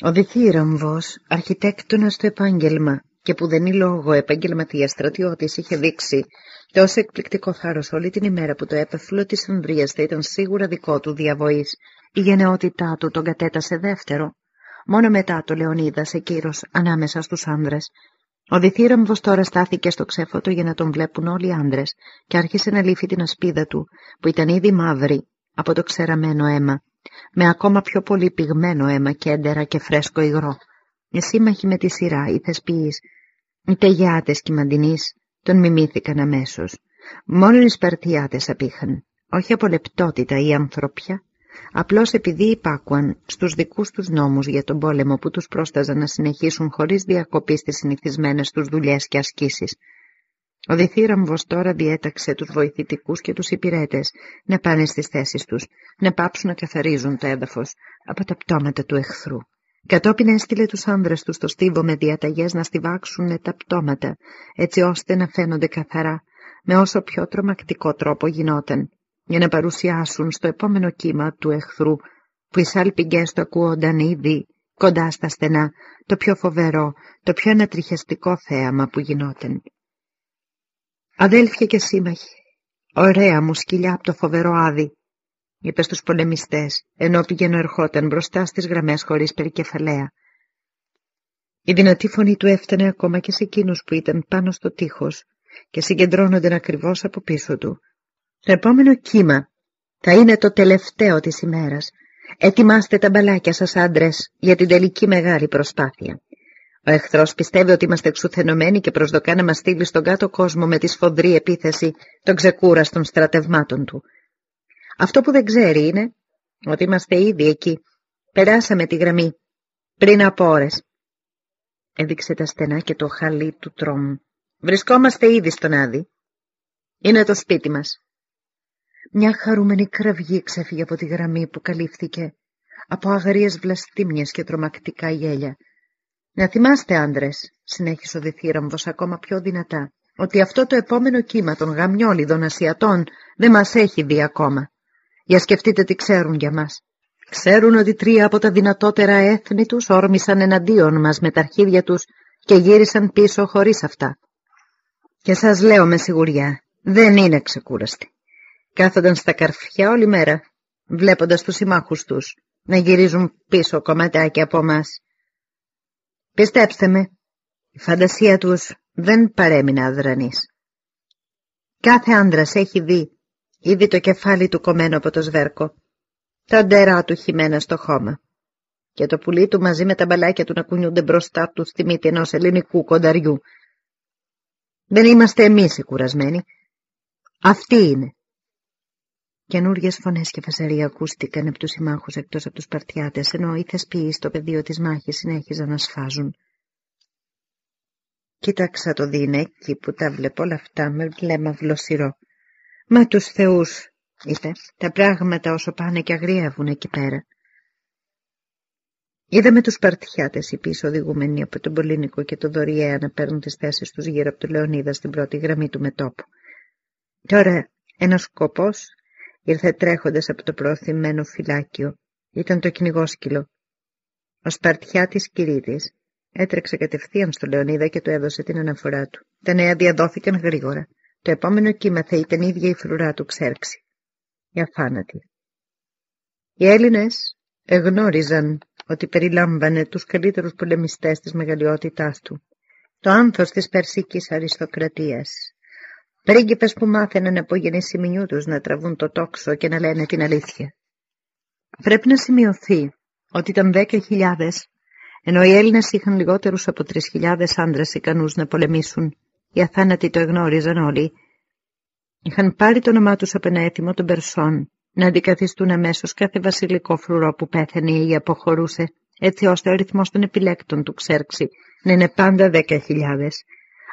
Ο Διθύραμβος, αρχιτέκτονας στο επάγγελμα και που δεν είναι λόγο επαγγελματίας στρατιώτης είχε δείξει τόσο εκπληκτικό θάρρος όλη την ημέρα που το έπεφλο της Ανδρίας θα ήταν σίγουρα δικό του διαβοής. Η γενναιότητά του τον κατέτασε δεύτερο. Μόνο μετά το Λεωνίδα σε κύρος ανάμεσα στους άνδρες. Ο Διθύραμβος τώρα στάθηκε στο ξέφωτο για να τον βλέπουν όλοι οι άνδρες και άρχισε να λύφει την ασπίδα του που ήταν ήδη μαύρη από το ξεραμένο αίμα με ακόμα πιο πολύ πυγμένο αίμα κέντερα και φρέσκο υγρό. Οι σύμμαχοι με τη σειρά, οι θεσποιείς, οι τεγιάτες και οι μαντινείς τον μιμήθηκαν αμέσως. Μόνο οι Σπαρτιάτες απήχαν, όχι από λεπτότητα ή ανθρωπιά, απλώς επειδή υπάκουαν στους δικούς τους νόμους για τον πόλεμο που τους πρόσταζαν να συνεχίσουν χωρίς διακοπή στις συνηθισμένες τους δουλειές και ασκήσεις. Ο Διθύραμβος τώρα διέταξε τους βοηθητικούς και τους υπηρέτες να πάνε στις θέσεις τους, να πάψουν να καθαρίζουν το έδαφος από τα πτώματα του εχθρού. Κατόπιν έστειλε τους άνδρες τους στο στίβο με διαταγές να στιβάξουν τα πτώματα, έτσι ώστε να φαίνονται καθαρά, με όσο πιο τρομακτικό τρόπο γινόταν, για να παρουσιάσουν στο επόμενο κύμα του εχθρού, που οι σάλπιγγες του ακούονταν ήδη κοντά στα στενά, το πιο φοβερό, το πιο ανατριχιαστικό θέαμα που γινόταν. Αδέλφια και σύμμαχοι, ωραία μου σκυλιά από το φοβερό άδει, είπε στους πολεμιστές, ενώ πηγαίνω ερχόταν μπροστά στις γραμμές χωρίς περικεφαλαία. Η δυνατή φωνή του έφτανε ακόμα και σε εκείνους που ήταν πάνω στο τείχος και συγκεντρώνονταν ακριβώς από πίσω του. Το επόμενο κύμα θα είναι το τελευταίο της ημέρας. Ετοιμάστε τα μπαλάκια σας άντρες για την τελική μεγάλη προσπάθεια. Ο εχθρός πιστεύει ότι είμαστε εξουθενωμένοι και προσδοκά να μας στείλει στον κάτω κόσμο με τη σφοδρή επίθεση των ξεκούραστων στρατευμάτων του. Αυτό που δεν ξέρει είναι ότι είμαστε ήδη εκεί. Περάσαμε τη γραμμή πριν από ώρες. Έδειξε τα στενά και το χαλί του τρόμου. Βρισκόμαστε ήδη στον Άδη. Είναι το σπίτι μας. Μια χαρούμενη κραυγή ξέφυγε από τη γραμμή που καλύφθηκε από αγρίες βλαστήμιες και τρομακτικά γέλια. Να θυμάστε άντρες, συνέχισε ο Διθύραμβος ακόμα πιο δυνατά, ότι αυτό το επόμενο κύμα των γαμιόλιδων Ασιατών δεν μας έχει δει ακόμα. Για σκεφτείτε τι ξέρουν για μας. Ξέρουν ότι τρία από τα δυνατότερα έθνη τους όρμησαν εναντίον μας με τα αρχίδια τους και γύρισαν πίσω χωρίς αυτά. Και σας λέω με σιγουριά, δεν είναι ξεκούραστοι. Κάθονταν στα καρφιά όλη μέρα, βλέποντας τους συμμάχους τους να γυρίζουν πίσω κομματάκια από μας Πιστέψτε με, η φαντασία τους δεν παρέμεινε αδρανής. Κάθε άντρας έχει δει ήδη το κεφάλι του κομμένο από το σβέρκο, τα ντερά του χυμένα στο χώμα και το πουλί του μαζί με τα μπαλάκια του να κουνιούνται μπροστά του στη μύτη ενός ελληνικού κονταριού. Δεν είμαστε εμείς οι κουρασμένοι. Αυτοί είναι. Καινούριε φωνές και φασαρία ακούστηκαν από τους συμμάχους εκτός από τους Παρτιάτες, ενώ οι θεσποιοί στο πεδίο της μάχης συνέχιζαν να σφάζουν. Κοίταξα το δίνεκι που τα βλέπω όλα αυτά με βλέμμα βλοσιρό. Μα τους θεούς, είπε, τα πράγματα όσο πάνε και αγριεύουν εκεί πέρα. Είδαμε τους Παρτιάτες οι πίσω οδηγούμενοι από τον Πολύνικο και τον Δωριέα να παίρνουν τις θέσεις τους γύρω από τον Λεωνίδα στην πρώτη γραμμή του μετόπου. Τώρα ένας σκοπός Ήρθε τρέχοντας από το προωθημένο φυλάκιο. Ήταν το κυνηγόσκυλο. Ο Σπαρτιάτης Κυρίτης έτρεξε κατευθείαν στο Λεωνίδα και του έδωσε την αναφορά του. Τα νέα διαδόθηκαν γρήγορα. Το επόμενο κύμα θα ήταν ίδια η φρουρά του ξέρξη. Η αφάνατη. Οι Έλληνες εγνώριζαν ότι περιλάμβανε τους καλύτερους πολεμιστές της μεγαλειότητάς του. Το άνθος της περσικής αριστοκρατίας Πρίγκιπες που μάθαιναν από γεννησιμινιού τους να τραβούν το τόξο και να λένε την αλήθεια. Πρέπει να σημειωθεί ότι ήταν δέκα χιλιάδες, ενώ οι Έλληνες είχαν λιγότερους από τρεις χιλιάδες άντρες ικανούς να πολεμήσουν. Οι αθάνατοι το εγνώριζαν όλοι. Είχαν πάρει το όνομά τους από ένα έθιμο των Περσών, να αντικαθιστούν αμέσως κάθε βασιλικό φρουρό που πέθανε ή αποχωρούσε, έτσι ώστε ο αριθμός των επιλέκτων του Ξέρξη να είναι πάντα δέκα χιλιάδες.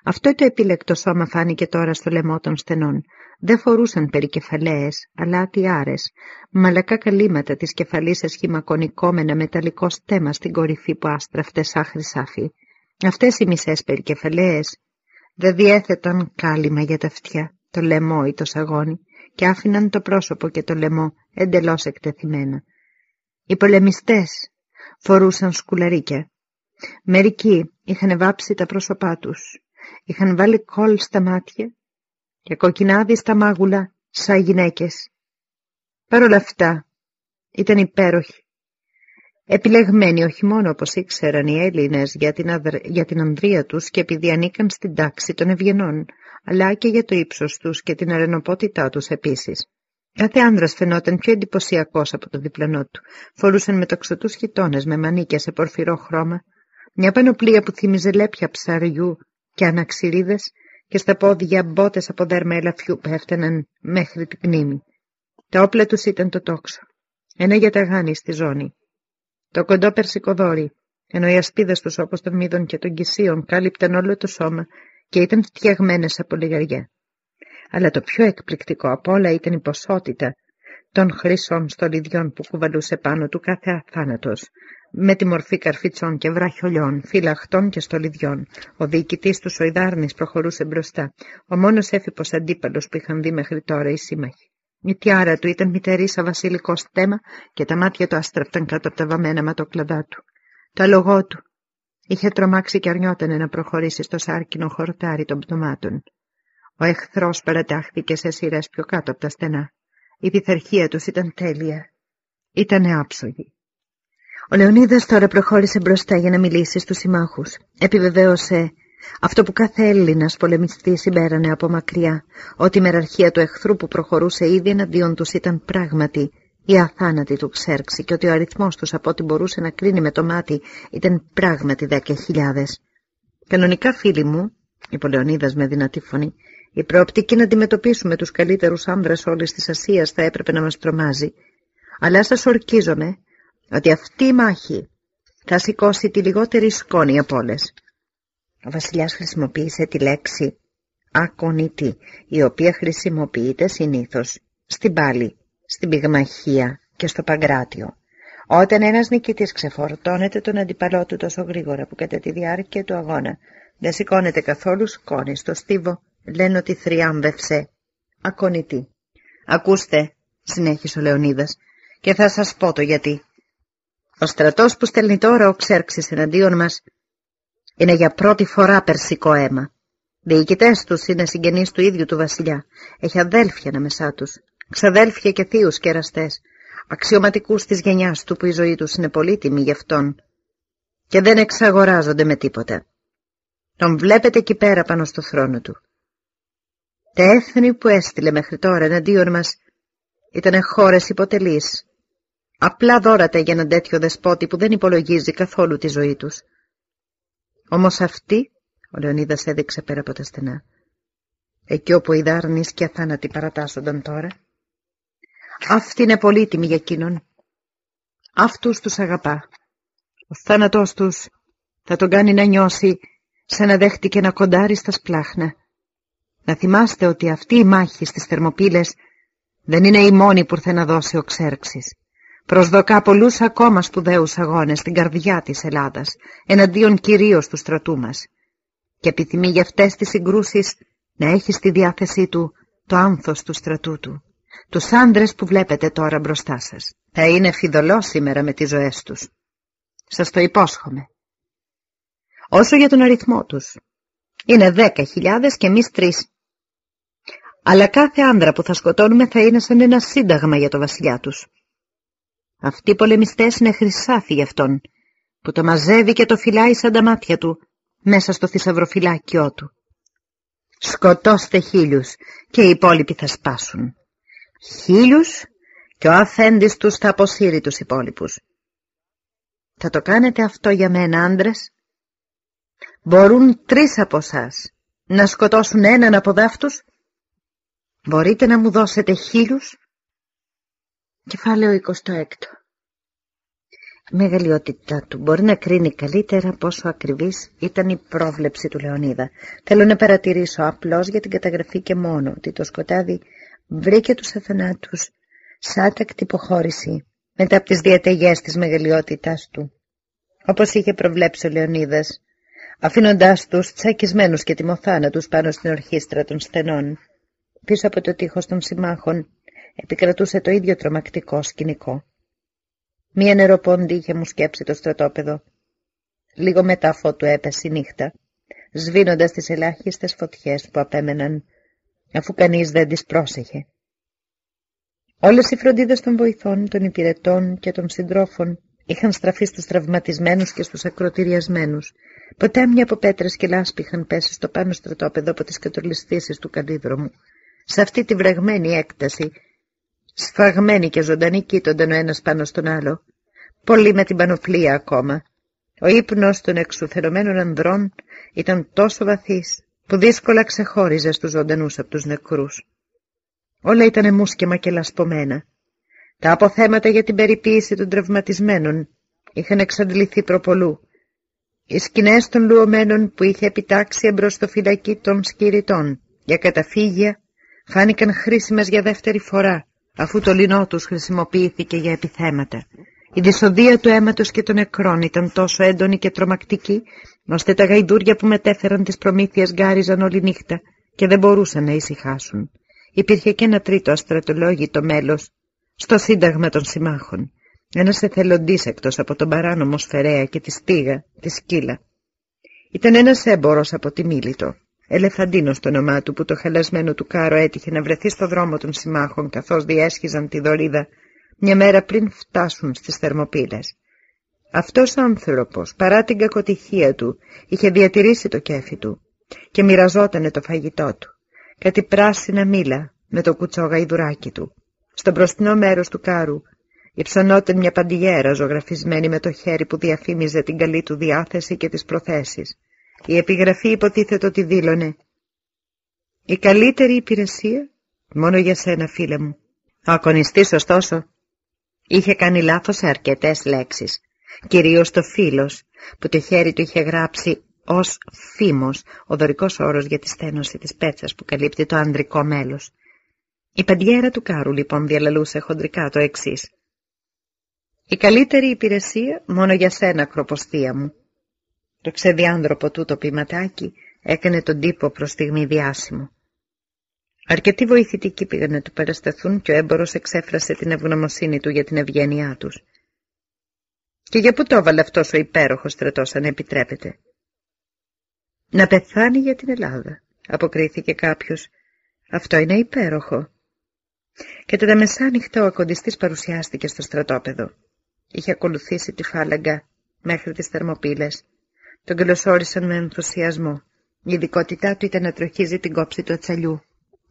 Αυτό το επιλεκτό σώμα φάνηκε τώρα στο λαιμό των στενών. Δεν φορούσαν περικεφαλαίες, αλλά ατιάρες, μαλακά καλύματα της κεφαλής σε σχήμα κονικό με ένα μεταλλικό στέμα στην κορυφή που άστραφτε σαν χρυσάφι. Αυτές οι μισές περικεφαλαίες δεν διέθεταν κάλυμα για τα αυτιά, το λαιμό ή το σαγόνι, και άφηναν το πρόσωπο και το λαιμό εντελώς εκτεθειμένα. Οι πολεμιστές φορούσαν σκουλαρίκια. Μερικοί είχαν βάψει τα πρόσωπά τους, είχαν βάλει κόλ στα μάτια και κοκκινάδι στα μάγουλα σαν γυναίκες. Παρ' όλα αυτά ήταν υπέροχοι. Επιλεγμένοι όχι μόνο όπως ήξεραν οι Έλληνες για την, για την ανδρεία τους και επειδή ανήκαν στην τάξη των ευγενών, αλλά και για το ύψος τους και την αρενοπότητά τους επίσης. Κάθε άνδρας φαινόταν πιο εντυπωσιακός από τον διπλανό του. Φορούσαν μεταξωτούς χιτώνες με μανίκια σε πορφυρό χρώμα, μια πανοπλία που θύμιζε λέπια ψαριού και αναξυρίδες και στα πόδια μπότες από δέρμα ελαφιού που έφταναν μέχρι την κνήμη. Τα όπλα τους ήταν το τόξο. Ένα για τα γάνη στη ζώνη. Το κοντό περσικοδόρι, ενώ οι ασπίδες τους όπως των μύδων και των κυσίων κάλυπταν όλο το σώμα και ήταν φτιαγμένες από λιγαριά. Αλλά το πιο εκπληκτικό από όλα ήταν η ποσότητα των χρυσών στολιδιών που κουβαλούσε πάνω του κάθε αθάνατος, με τη μορφή καρφιτσών και βράχιολιών, φυλαχτών και στολιδιών. Ο διοικητής του Σοϊδάρνης προχωρούσε μπροστά, ο μόνος έφυπος αντίπαλος που είχαν δει μέχρι τώρα οι σύμμαχοι. Η τιάρα του ήταν μητερή σαν βασιλικό στέμα και τα μάτια του άστραφταν κάτω από τα βαμμένα ματοκλαδά του. Το αλογό του είχε τρομάξει και αρνιότανε να προχωρήσει στο σάρκινο χορτάρι των πτωμάτων. Ο εχθρός παρατάχθηκε σε σειρές πιο κάτω από τα στενά. Η πειθαρχία τους ήταν τέλεια. Ήταν άψογη. Ο Λεωνίδας τώρα προχώρησε μπροστά για να μιλήσει στους συμμάχους. Επιβεβαίωσε αυτό που κάθε Έλληνας πολεμιστής συμπέρανε από μακριά, ότι η μεραρχία του εχθρού που προχωρούσε ήδη εναντίον τους ήταν πράγματι η αθάνατη του ξέρξη και ότι ο αριθμός τους από ό,τι μπορούσε να κρίνει με το μάτι ήταν πράγματι δέκα χιλιάδες. Κανονικά φίλοι μου, είπε ο Λεωνίδας με δυνατή φωνή, η προοπτική να αντιμετωπίσουμε τους καλύτερους άνδρες όλης της Ασίας θα έπρεπε να μας τρομάζει. Αλλά σας ορκίζομαι ότι αυτή η μάχη θα σηκώσει τη λιγότερη σκόνη από όλες. Ο βασιλιάς χρησιμοποίησε τη λέξη «ακονητή», η οποία χρησιμοποιείται συνήθως στην πάλη, στην πυγμαχία και στο παγκράτιο. Όταν ένας νικητής ξεφορτώνεται τον αντιπαλό του τόσο γρήγορα που κατά τη διάρκεια του αγώνα δεν σηκώνεται καθόλου σκόνη στο στίβο, λένε ότι θριάμβευσε. Ακονητή. Ακούστε, συνέχισε ο Λεωνίδας, και θα σας πω το γιατί. Ο στρατός που στέλνει τώρα ο Ξέρξης εναντίον μας είναι για πρώτη φορά περσικό αίμα. Διοικητές τους είναι συγγενείς του ίδιου του βασιλιά. Έχει αδέλφια ανάμεσά τους, ξαδέλφια και θείους κεραστές, αξιωματικούς της γενιάς του που η ζωή τους είναι πολύτιμη γι' αυτόν και δεν εξαγοράζονται με τίποτα. Τον βλέπετε εκεί πέρα πάνω στο θρόνο του. Τα έθνη που έστειλε μέχρι τώρα εναντίον μας ήταν χώρες υποτελείς, απλά δόρατα για έναν τέτοιο δεσπότη που δεν υπολογίζει καθόλου τη ζωή τους. Όμως αυτή, ο Λεωνίδας έδειξε πέρα από τα στενά, εκεί όπου οι δάρνεις και αθάνατοι παρατάσσονταν τώρα, αυτή είναι πολύτιμη για εκείνον. Αυτούς τους αγαπά. Ο θάνατός τους θα τον κάνει να νιώσει σαν να δέχτηκε να κοντάρει στα σπλάχνα. Να θυμάστε ότι αυτή η μάχη στις θερμοπύλες δεν είναι η μόνη που ήρθε να δώσει ο Ξέρξης. Προσδοκά πολλούς ακόμα σπουδαίους αγώνες στην καρδιά της Ελλάδας, εναντίον κυρίως του στρατού μας. Και επιθυμεί για αυτές τις συγκρούσεις να έχει στη διάθεσή του το άνθος του στρατού του. Τους άντρες που βλέπετε τώρα μπροστά σας. Θα είναι φιδωλό σήμερα με τις ζωές τους. Σας το υπόσχομαι. Όσο για τον αριθμό τους. Είναι δέκα χιλιάδες και εμείς τρεις. Αλλά κάθε άντρα που θα σκοτώνουμε θα είναι σαν ένα σύνταγμα για το βασιλιά τους. Αυτοί οι πολεμιστές είναι χρυσάφι γι' αυτόν, που το μαζεύει και το φυλάει σαν τα μάτια του, μέσα στο θησαυροφυλάκιό του. Σκοτώστε χίλιους και οι υπόλοιποι θα σπάσουν. Χίλιους και ο αφέντης τους θα αποσύρει τους υπόλοιπους. Θα το κάνετε αυτό για μένα άντρες. Μπορούν τρεις από εσάς να σκοτώσουν έναν από δάφτους. Μπορείτε να μου δώσετε χίλιους. Κεφάλαιο 26 Η μεγαλειότητά του μπορεί να κρίνει καλύτερα πόσο ακριβής ήταν η πρόβλεψη του Λεωνίδα. Θέλω να παρατηρήσω απλώς για την καταγραφή και μόνο ότι το σκοτάδι βρήκε τους αθανάτους σαν τακτή υποχώρηση μετά από τις διαταγές της μεγαλειότητάς του. Όπως είχε προβλέψει ο Λεωνίδας, αφήνοντάς τους τσακισμένους και τιμοθάνατους πάνω στην ορχήστρα των στενών. Πίσω από το τείχος των συμμάχων επικρατούσε το ίδιο τρομακτικό σκηνικό. Μία νεροπόντη είχε μου σκέψει το στρατόπεδο. Λίγο μετά φώτου έπεσε η νύχτα, σβήνοντας τις ελάχιστες φωτιές που απέμεναν, αφού κανείς δεν τις πρόσεχε. Όλες οι φροντίδες των βοηθών, των υπηρετών και των συντρόφων είχαν στραφεί στους τραυματισμένους και στους ακροτηριασμένους. Ποτάμια από πέτρες και λάσπη είχαν πέσει στο πάνω στρατόπεδο από τις κατολιστήσεις του καλύδρομου. Σε αυτή τη βρεγμένη έκταση, σφαγμένοι και ζωντανοί κοίτονταν ο ένας πάνω στον άλλο, πολλοί με την πανοπλία ακόμα. Ο ύπνος των εξουθενωμένων ανδρών ήταν τόσο βαθύς, που δύσκολα ξεχώριζε στους ζωντανούς από τους νεκρούς. Όλα ήταν μουσκεμα και λασπωμένα. Τα αποθέματα για την περιποίηση των τραυματισμένων είχαν εξαντληθεί προπολού. Οι σκηνές των λουωμένων που είχε επιτάξει εμπρός στο φυλακή των σκυριτών για καταφύγια φάνηκαν χρήσιμες για δεύτερη φορά, αφού το λινό τους χρησιμοποιήθηκε για επιθέματα. Η δυσωδία του αίματος και των νεκρών ήταν τόσο έντονη και τρομακτική, ώστε τα γαϊδούρια που μετέφεραν τις προμήθειες γκάριζαν όλη νύχτα και δεν μπορούσαν να ησυχάσουν. Υπήρχε και ένα τρίτο αστρατολόγητο μέλος στο Σύνταγμα των Συμμάχων, ένας εθελοντής εκτός από τον παράνομο Σφαιρέα και τη Στίγα, τη Σκύλα. Ήταν ένας έμπορος από τη Μίλητο, Ελεφαντίνος το όνομά του που το χαλασμένο του κάρο έτυχε να βρεθεί στο δρόμο των συμμάχων καθώς διέσχιζαν τη Δωρίδα μια μέρα πριν φτάσουν στις θερμοπύλες. Αυτός ο άνθρωπος, παρά την κακοτυχία του, είχε διατηρήσει το κέφι του και μοιραζότανε το φαγητό του. Κάτι πράσινα μήλα με το κουτσό γαϊδουράκι του. Στο μπροστινό μέρος του κάρου υψωνόταν μια παντιγέρα ζωγραφισμένη με το χέρι που διαφήμιζε την καλή του διάθεση και τις προθέσεις. Η επιγραφή υποτίθεται ότι δήλωνε «Η καλύτερη υπηρεσία μόνο για σένα φίλε μου». Ο ακονιστής ωστόσο είχε κάνει λάθος σε αρκετές λέξεις, κυρίως το φίλος που το χέρι του είχε γράψει ως φήμος, ο δωρικός όρος για τη στένωση της πέτσας που καλύπτει το ανδρικό μέλος. Η παντιέρα του Κάρου λοιπόν διαλαλούσε χοντρικά το εξής. «Η καλύτερη υπηρεσία μόνο για σένα, κροποστία μου. Το ξεδιάνθρωπο τούτο ποιηματάκι έκανε τον τύπο προς στιγμή διάσημο. Αρκετοί βοηθητικοί πήγαν να του παρασταθούν και ο έμπορος εξέφρασε την ευγνωμοσύνη του για την ευγένειά τους. Και για πού το έβαλε αυτός ο υπέροχος στρατός αν επιτρέπεται. Να πεθάνει για την Ελλάδα, αποκρίθηκε κάποιος. Αυτό είναι υπέροχο. Και τα μεσάνυχτα ο ακοντιστής παρουσιάστηκε στο στρατόπεδο. Είχε ακολουθήσει τη φάλαγγα μέχρι τις θερμοπύλες. Τον καλωσόρισαν με ενθουσιασμό. Η ειδικότητά του ήταν να τροχίζει την κόψη του ατσαλιού.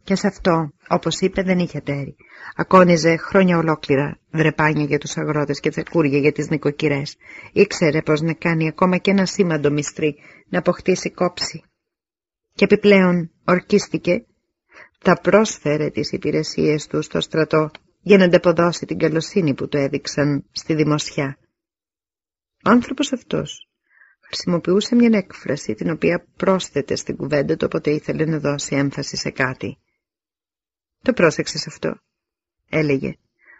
Και σε αυτό, όπως είπε, δεν είχε τέρι. Ακόνιζε χρόνια ολόκληρα βρεπάνια για τους αγρότες και τσεκούρια για τις νοικοκυρές. Ήξερε πως να κάνει ακόμα και ένα σήμαντο μυστρή να αποκτήσει κόψη. Και επιπλέον ορκίστηκε θα πρόσφερε τις υπηρεσίες του στο στρατό για να αντεποδώσει την καλοσύνη που του έδειξαν στη δημοσιά. Ο άνθρωπος αυτός χρησιμοποιούσε μια έκφραση την οποία πρόσθετε στην κουβέντα του όποτε ήθελε να δώσει έμφαση σε κάτι. Το πρόσεξες αυτό, έλεγε,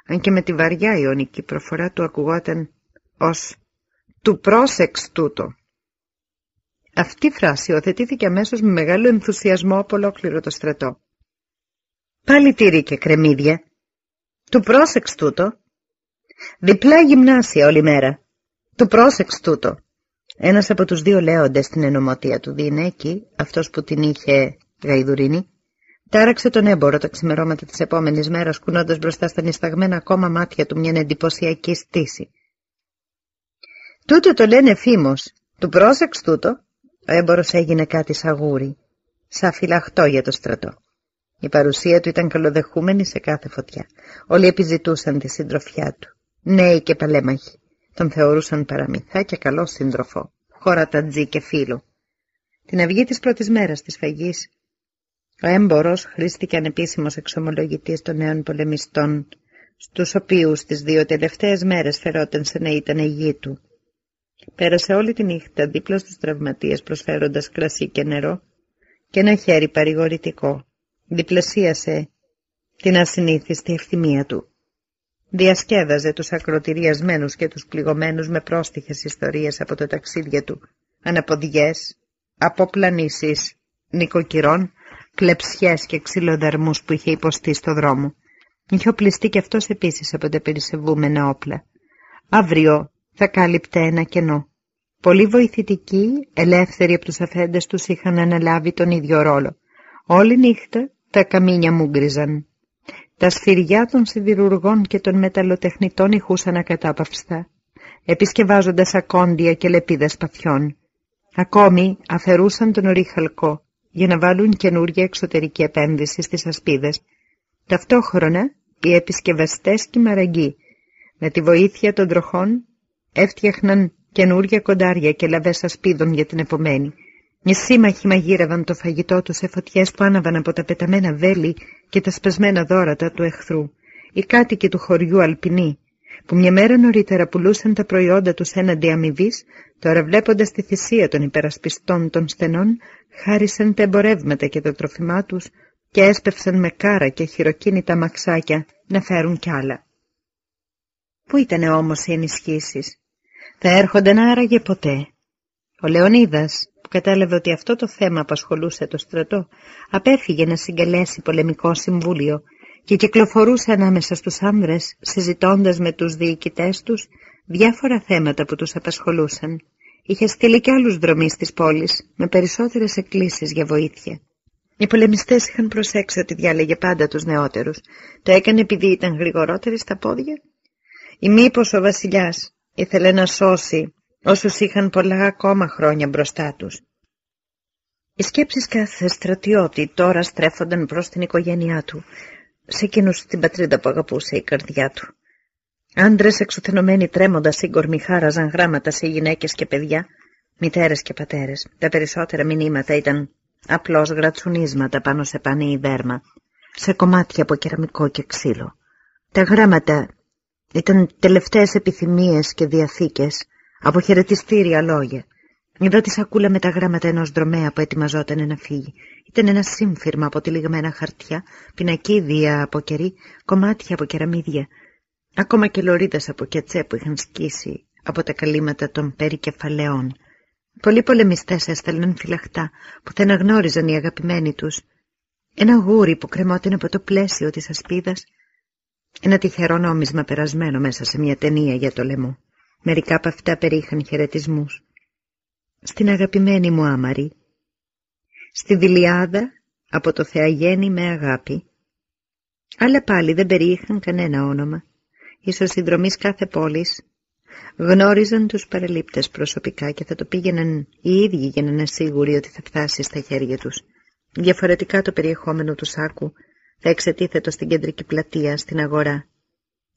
αν και με τη βαριά ιονική προφορά του ακουγόταν ως «του πρόσεξ τούτο». Αυτή η φράση οθετήθηκε αμέσως με μεγάλο ενθουσιασμό από ολόκληρο το στρατό. Πάλι τύρι και κρεμμύδια. Του πρόσεξ τούτο. Διπλά γυμνάσια όλη μέρα. Του πρόσεξ τούτο. Ένας από τους δύο λέοντες στην ενωμοτία του Διενέκη, αυτός που την είχε γαϊδουρίνη, τάραξε τον έμπορο τα ξημερώματα της επόμενης μέρας κουνώντας μπροστά στα νησταγμένα ακόμα μάτια του μια εντυπωσιακή στήση. Τούτο το λένε φήμος. Του πρόσεξ τούτο. Ο έμπορος έγινε κάτι σαγούρι, σαν φυλαχτό για το στρατό. Η παρουσία του ήταν καλοδεχούμενη σε κάθε φωτιά. Όλοι επιζητούσαν τη συντροφιά του. Νέοι και παλέμαχοι. Τον θεωρούσαν παραμυθά και καλό σύντροφο. Χωρατατζή και φίλο. Την αυγή της πρώτης μέρας της φαγής, ο έμπορος χρήστηκε ανεπίσημος εξομολογητής των νέων πολεμιστών, στους οποίους τις δύο τελευταίες μέρες φερόταν σε να ήταν η γη του. Πέρασε όλη τη νύχτα δίπλα στους τραυματίες προσφέροντας κρασί και νερό και ένα χέρι παρηγορητικό διπλασίασε την ασυνήθιστη ευθυμία του. Διασκέδαζε τους ακροτηριασμένους και τους πληγωμένους με πρόστιχες ιστορίες από τα ταξίδια του, αναποδιές, αποπλανήσεις, νοικοκυρών, κλεψιές και ξυλοδαρμούς που είχε υποστεί στο δρόμο. Είχε οπλιστεί και αυτός επίσης από τα περισεβούμενα όπλα. Αύριο θα κάλυπτε ένα κενό. Πολύ βοηθητικοί, ελεύθεροι από τους αφέντες τους είχαν αναλάβει τον ίδιο ρόλο. Όλη νύχτα τα καμίνια μούγκριζαν. Τα σφυριά των σιδηρουργών και των μεταλλοτεχνητών ηχούσαν ακατάπαυστα, επισκευάζοντας ακόντια και λεπίδες παθιών. Ακόμη αφαιρούσαν τον ορίχαλκο για να βάλουν καινούργια εξωτερική επένδυση στις ασπίδες. Ταυτόχρονα οι επισκευαστές και οι μαραγκοί με τη βοήθεια των τροχών έφτιαχναν καινούργια κοντάρια και λαβές ασπίδων για την επομένη. Οι σύμμαχοι μαγείρευαν το φαγητό τους σε φωτιές που άναβαν από τα πεταμένα βέλη και τα σπασμένα δόρατα του εχθρού. Οι κάτοικοι του χωριού Αλπινή, που μια μέρα νωρίτερα πουλούσαν τα προϊόντα τους έναντι αμοιβής, τώρα βλέποντας τη θυσία των υπερασπιστών των στενών, χάρισαν τα εμπορεύματα και τα τροφιμά τους και έσπευσαν με κάρα και χειροκίνητα μαξάκια να φέρουν κι άλλα. Πού ήταν όμως οι ενισχύσεις; Θα έρχονταν άραγε ποτέ. Ο Λεωνίδας, που κατάλαβε ότι αυτό το θέμα απασχολούσε το στρατό, απέφυγε να συγκαλέσει πολεμικό συμβούλιο και κυκλοφορούσε ανάμεσα στους άνδρες, συζητώντας με τους διοικητές τους διάφορα θέματα που τους απασχολούσαν. Είχε στείλει κι άλλους δρομείς της πόλης, με περισσότερες εκκλήσεις για βοήθεια. Οι πολεμιστές είχαν προσέξει ότι διάλεγε πάντα τους νεότερους. Το έκανε επειδή ήταν γρηγορότεροι στα πόδια. Ή μήπως ο βασιλιάς ήθελε να σώσει όσους είχαν πολλά ακόμα χρόνια μπροστά τους. Οι σκέψεις κάθε στρατιώτη τώρα στρέφονταν προς την οικογένειά του, σε εκείνους την πατρίδα που αγαπούσε η καρδιά του. Άντρες εξουθενωμένοι τρέμοντας σύγκορμοι χάραζαν γράμματα σε γυναίκες και παιδιά, μητέρες και πατέρες. Τα περισσότερα μηνύματα ήταν απλώς γρατσουνίσματα πάνω σε πανί δέρμα, σε κομμάτια από κεραμικό και ξύλο. Τα γράμματα ήταν τελευταίες επιθυμίες και διαθήκες, αποχαιρετιστήρια λόγια. Είδα της σακούλα με τα γράμματα ενός δρομέα που ετοιμαζόταν να φύγει. Ήταν ένα σύμφυρμα από τυλιγμένα χαρτιά, πινακίδια από κερί, κομμάτια από κεραμίδια. Ακόμα και λωρίδες από κετσέ που είχαν σκίσει από τα καλύματα των περικεφαλαίων. Πολλοί πολεμιστές έστελναν φυλαχτά που δεν αναγνώριζαν οι αγαπημένοι τους. Ένα γούρι που κρεμόταν από το πλαίσιο της ασπίδας. Ένα τυχερό νόμισμα περασμένο μέσα σε μια ταινία για το λαιμό. Μερικά από αυτά περίχαν χαιρετισμούς. Στην αγαπημένη μου άμαρη. Στη Δηλιάδα από το Θεαγέννη με αγάπη. Άλλα πάλι δεν περιείχαν κανένα όνομα. Ίσως συνδρομής κάθε πόλης Γνώριζαν τους παραλήπτες προσωπικά και θα το πήγαιναν οι ίδιοι για να είναι σίγουροι ότι θα φτάσει στα χέρια τους. Διαφορετικά το περιεχόμενο του σάκου θα εξετίθετο στην κεντρική πλατεία, στην αγορά.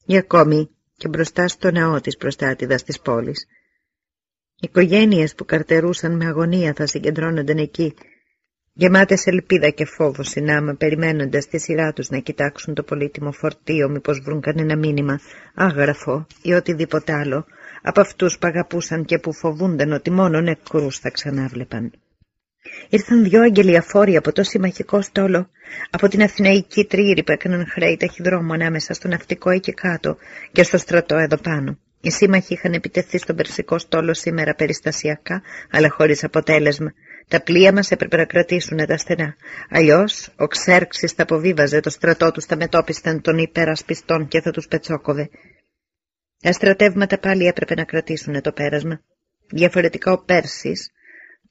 Ή ακόμη και μπροστά στο ναό της προστάτηδας της πόλης. Οι οικογένειες που καρτερούσαν με αγωνία θα συγκεντρώνονταν εκεί, γεμάτες ελπίδα και φόβος συνάμα, περιμένοντας τη σειρά τους να κοιτάξουν το πολύτιμο φορτίο μήπως βρουν κανένα μήνυμα, άγραφο ή οτιδήποτε άλλο, από αυτούς που αγαπούσαν και που φοβούνταν ότι μόνο νεκρούς θα ξανάβλεπαν. Ήρθαν δυο αγγελιαφόροι από το συμμαχικό στόλο, από την Αθηναϊκή τρύρη που έκαναν χρέη ταχυδρόμου ανάμεσα στο ναυτικό εκεί κάτω και στο στρατό εδώ πάνω. Οι σύμμαχοι είχαν επιτεθεί στον Περσικό στόλο σήμερα περιστασιακά, αλλά χωρίς αποτέλεσμα. Τα πλοία μας έπρεπε να κρατήσουν τα στενά. Αλλιώς ο Ξέρξης θα αποβίβαζε το στρατό του στα μετόπισταν των υπερασπιστών και θα τους πετσόκοβε. Τα στρατεύματα πάλι έπρεπε να κρατήσουν το πέρασμα. Διαφορετικά ο Πέρσης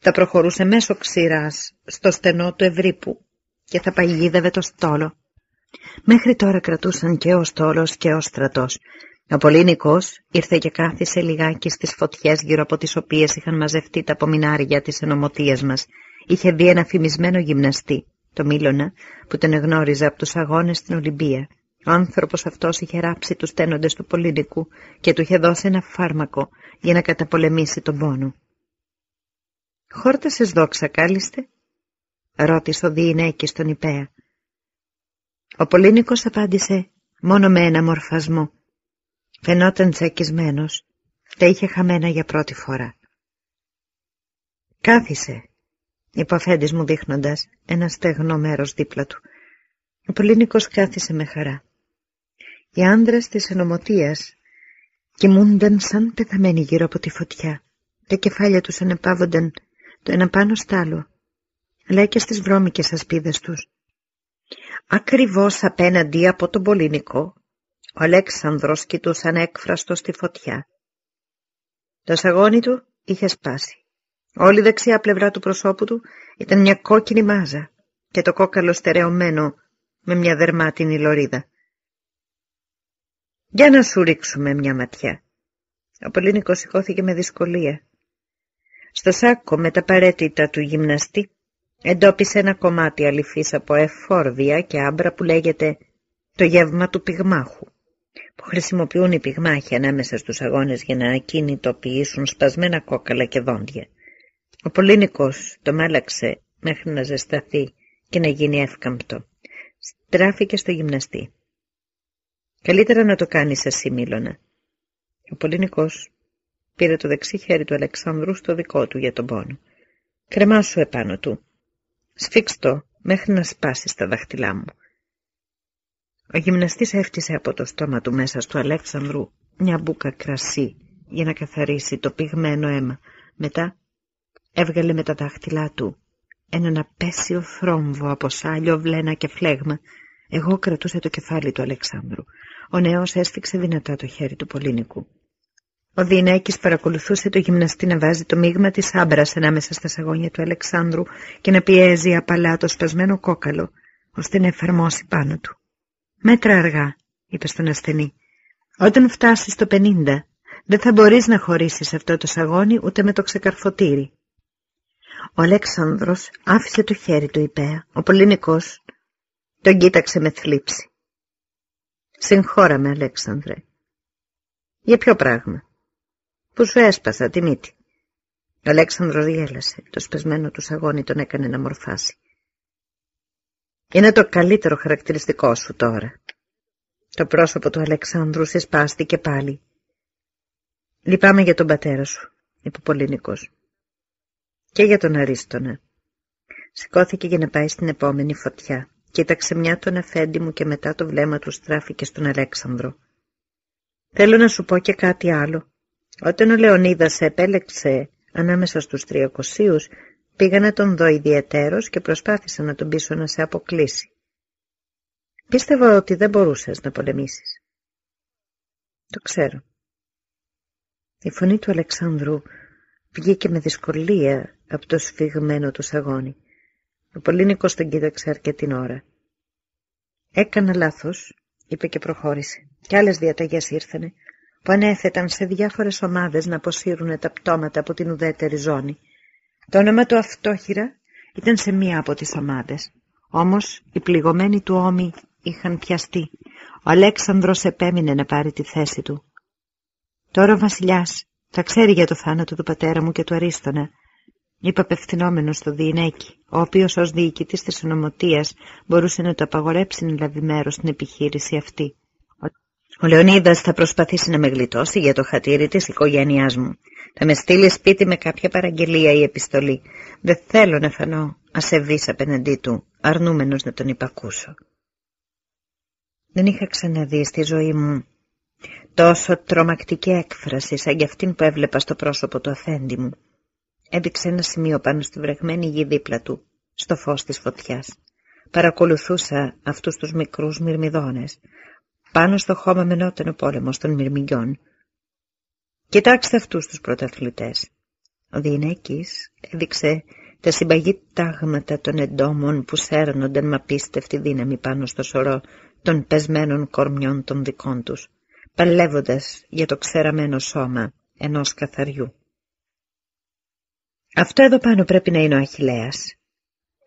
θα προχωρούσε μέσω ξηράς στο στενό του Ευρύπου και θα παγίδευε το στόλο. Μέχρι τώρα κρατούσαν και ο στόλος και ο στρατός. Ο Πολύνικος ήρθε και κάθισε λιγάκι στις φωτιές γύρω από τις οποίες είχαν μαζευτεί τα απομεινάρια της ενωμοτίας μας. Είχε δει ένα φημισμένο γυμναστή, το Μίλωνα, που τον εγνώριζε από τους αγώνες στην Ολυμπία. Ο άνθρωπος αυτός είχε ράψει τους τένοντες του Πολύνικου και του είχε δώσει ένα φάρμακο για να καταπολεμήσει τον πόνο. «Χόρτασες δόξα, κάλιστε» ρώτησε ο διηνέκης στον Ιππέα. Ο Πολύνικος απάντησε μόνο με ένα μορφασμό. Φαινόταν τσακισμένος, τα είχε χαμένα για πρώτη φορά. «Κάθισε», είπε ο αφέντης μου δείχνοντας ένα στεγνό μέρος δίπλα του. Ο Πολύνικος κάθισε με χαρά. Οι άντρες της ενωμοτίας κοιμούνταν σαν πεθαμένοι γύρω από τη φωτιά. Τα κεφάλια τους ανεπάβονταν το ένα πάνω στ' άλλο, αλλά και στις βρώμικες ασπίδες τους. Ακριβώς απέναντι από τον Πολύνικο, ο Αλέξανδρος κοιτούσε ανέκφραστο στη φωτιά Το σαγόνι του είχε σπάσει. Όλη η δεξιά πλευρά του προσώπου του ήταν μια κόκκινη μάζα και το κόκαλο στερεωμένο με μια δερμάτινη λωρίδα. «Για να σου ρίξουμε μια ματιά». Ο Πολύνικος σηκώθηκε με δυσκολία. Στο σάκο με τα απαραίτητα του γυμναστή εντόπισε ένα κομμάτι αληφής από εφόρβια και άμπρα που λέγεται το γεύμα του πυγμάχου που χρησιμοποιούν οι πυγμάχοι ανάμεσα στους αγώνες για να κινητοποιήσουν σπασμένα κόκαλα και δόντια. Ο Πολύνικος το μάλαξε μέχρι να ζεσταθεί και να γίνει εύκαμπτο. Στράφηκε στο γυμναστή. Καλύτερα να το κάνεις εσύ, Μήλωνα. Ο Πολύνικος πήρε το δεξί χέρι του Αλεξάνδρου στο δικό του για τον πόνο. Κρεμάσου επάνω του. Σφίξτο μέχρι να σπάσεις τα δάχτυλά μου. Ο γυμναστής έφτιασε από το στόμα του μέσα στο Αλέξανδρου μια μπουκα κρασί για να καθαρίσει το πυγμένο αίμα. Μετά έβγαλε με τα δάχτυλά του έναν απέσιο θρόμβο από σάλιο, βλένα και φλέγμα. Εγώ κρατούσα το κεφάλι του Αλεξάνδρου. Ο νέος έσφιξε δυνατά το χέρι του Πολύνικου. Ο Διενέκης παρακολουθούσε το γυμναστή να βάζει το μείγμα της άμπρας ανάμεσα στα σαγόνια του Αλεξάνδρου και να πιέζει απαλά το σπασμένο κόκαλο, ώστε να εφαρμόσει πάνω του. «Μέτρα αργά», είπε στον ασθενή. «Όταν φτάσεις στο πενήντα, δεν θα μπορείς να χωρίσεις αυτό το σαγόνι ούτε με το ξεκαρφωτήρι». Ο Αλέξανδρος άφησε το χέρι του υπέα. Ο Πολυνικός τον κοίταξε με θλίψη. «Συγχώραμε, Αλέξανδρε». «Για ποιο πράγμα» που σου έσπασα τη μύτη. Ο Αλέξανδρος γέλασε. Το σπεσμένο του σαγόνι τον έκανε να μορφάσει. Είναι το καλύτερο χαρακτηριστικό σου τώρα. Το πρόσωπο του Αλεξάνδρου συσπάστηκε πάλι. Λυπάμαι για τον πατέρα σου, είπε ο Πολυνικός. Και για τον Αρίστονα. Σηκώθηκε για να πάει στην επόμενη φωτιά. Κοίταξε μια τον αφέντη μου και μετά το βλέμμα του στράφηκε στον Αλέξανδρο. Θέλω να σου πω και κάτι άλλο. Όταν ο Λεωνίδας επέλεξε ανάμεσα στους τριακοσίους, πήγα να τον δω ιδιαιτέρως και προσπάθησα να τον πείσω να σε αποκλείσει. Πίστευα ότι δεν μπορούσες να πολεμήσεις. Το ξέρω. Η φωνή του Αλεξάνδρου βγήκε με δυσκολία από το σφιγμένο του σαγόνι. Ο Πολύνικος τον κοίταξε αρκετή ώρα. Έκανα λάθος, είπε και προχώρησε. Κι άλλες διαταγές ήρθανε, που ανέθεταν σε διάφορες ομάδες να αποσύρουν τα πτώματα από την ουδέτερη ζώνη. Το όνομα του αυτόχειρα ήταν σε μία από τις ομάδες. Όμως οι πληγωμένοι του ώμοι είχαν πιαστεί. Ο Αλέξανδρος επέμεινε να πάρει τη θέση του. Τώρα ο βασιλιάς θα ξέρει για το θάνατο του πατέρα μου και του Αρίστονα, είπε απευθυνόμενος στο Διηνέκη, ο οποίος ως διοικητής της ονομοτίας μπορούσε να το απαγορέψει να λάβει μέρος στην επιχείρηση αυτή. Ο Λεωνίδας θα προσπαθήσει να με γλιτώσει για το χατήρι της οικογένειάς μου. Θα με στείλει σπίτι με κάποια παραγγελία ή επιστολή. Δεν θέλω να φανώ ασεβής απέναντί του, αρνούμενος να τον υπακούσω. Δεν είχα ξαναδεί στη ζωή μου τόσο τρομακτική έκφραση σαν κι αυτήν που έβλεπα στο πρόσωπο του αφέντη μου. Έδειξε ένα σημείο πάνω στη βρεγμένη γη δίπλα του, στο φως της φωτιάς. Παρακολουθούσα αυτούς τους μικρούς μυρμιδόνες, πάνω στο χώμα μενόταν ο πόλεμος των μυρμηγκιών. Κοιτάξτε αυτούς τους πρωταθλητές. Ο Διενέκης έδειξε τα συμπαγή τάγματα των εντόμων που σέρνονταν με απίστευτη δύναμη πάνω στο σωρό των πεσμένων κορμιών των δικών τους, παλεύοντας για το ξεραμένο σώμα ενός καθαριού. Αυτό εδώ πάνω πρέπει να είναι ο Αχιλέας.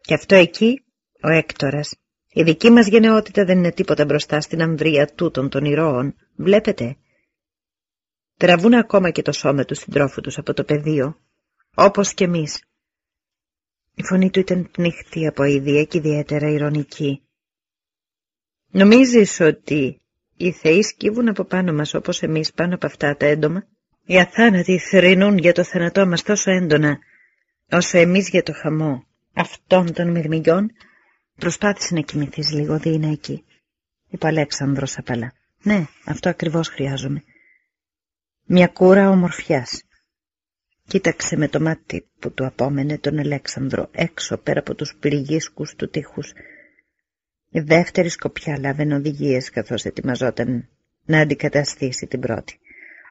Και αυτό εκεί ο Έκτορας. Η δική μας γενναιότητα δεν είναι τίποτα μπροστά στην αμβρία τούτων των ηρώων. Βλέπετε; Τραβούν ακόμα και το σώμα τους συντρόφου τους από το πεδίο, όπως κι εμείς. Η φωνή του ήταν πνίχτη από ιδία και ιδιαίτερα ηρωνική. Νομίζεις ότι οι θεοί σκύβουν από πάνω μας όπως εμείς πάνω από αυτά τα έντομα; Οι αθάνατοι θρυνούν για το θανατό μας τόσο έντονα όσο εμείς για το χαμό αυτών των μυρμηγκιών Προσπάθησε να κοιμηθείς λίγο, δει είναι εκεί. Είπε ο Αλέξανδρος απαλά. Ναι, αυτό ακριβώς χρειάζομαι. Μια κούρα ομορφιάς. Κοίταξε με το μάτι που του απόμενε τον Αλέξανδρο έξω πέρα από τους πληγίσκους του τείχους. Η δεύτερη σκοπιά λάβαινε οδηγίες καθώς ετοιμαζόταν να αντικαταστήσει την πρώτη.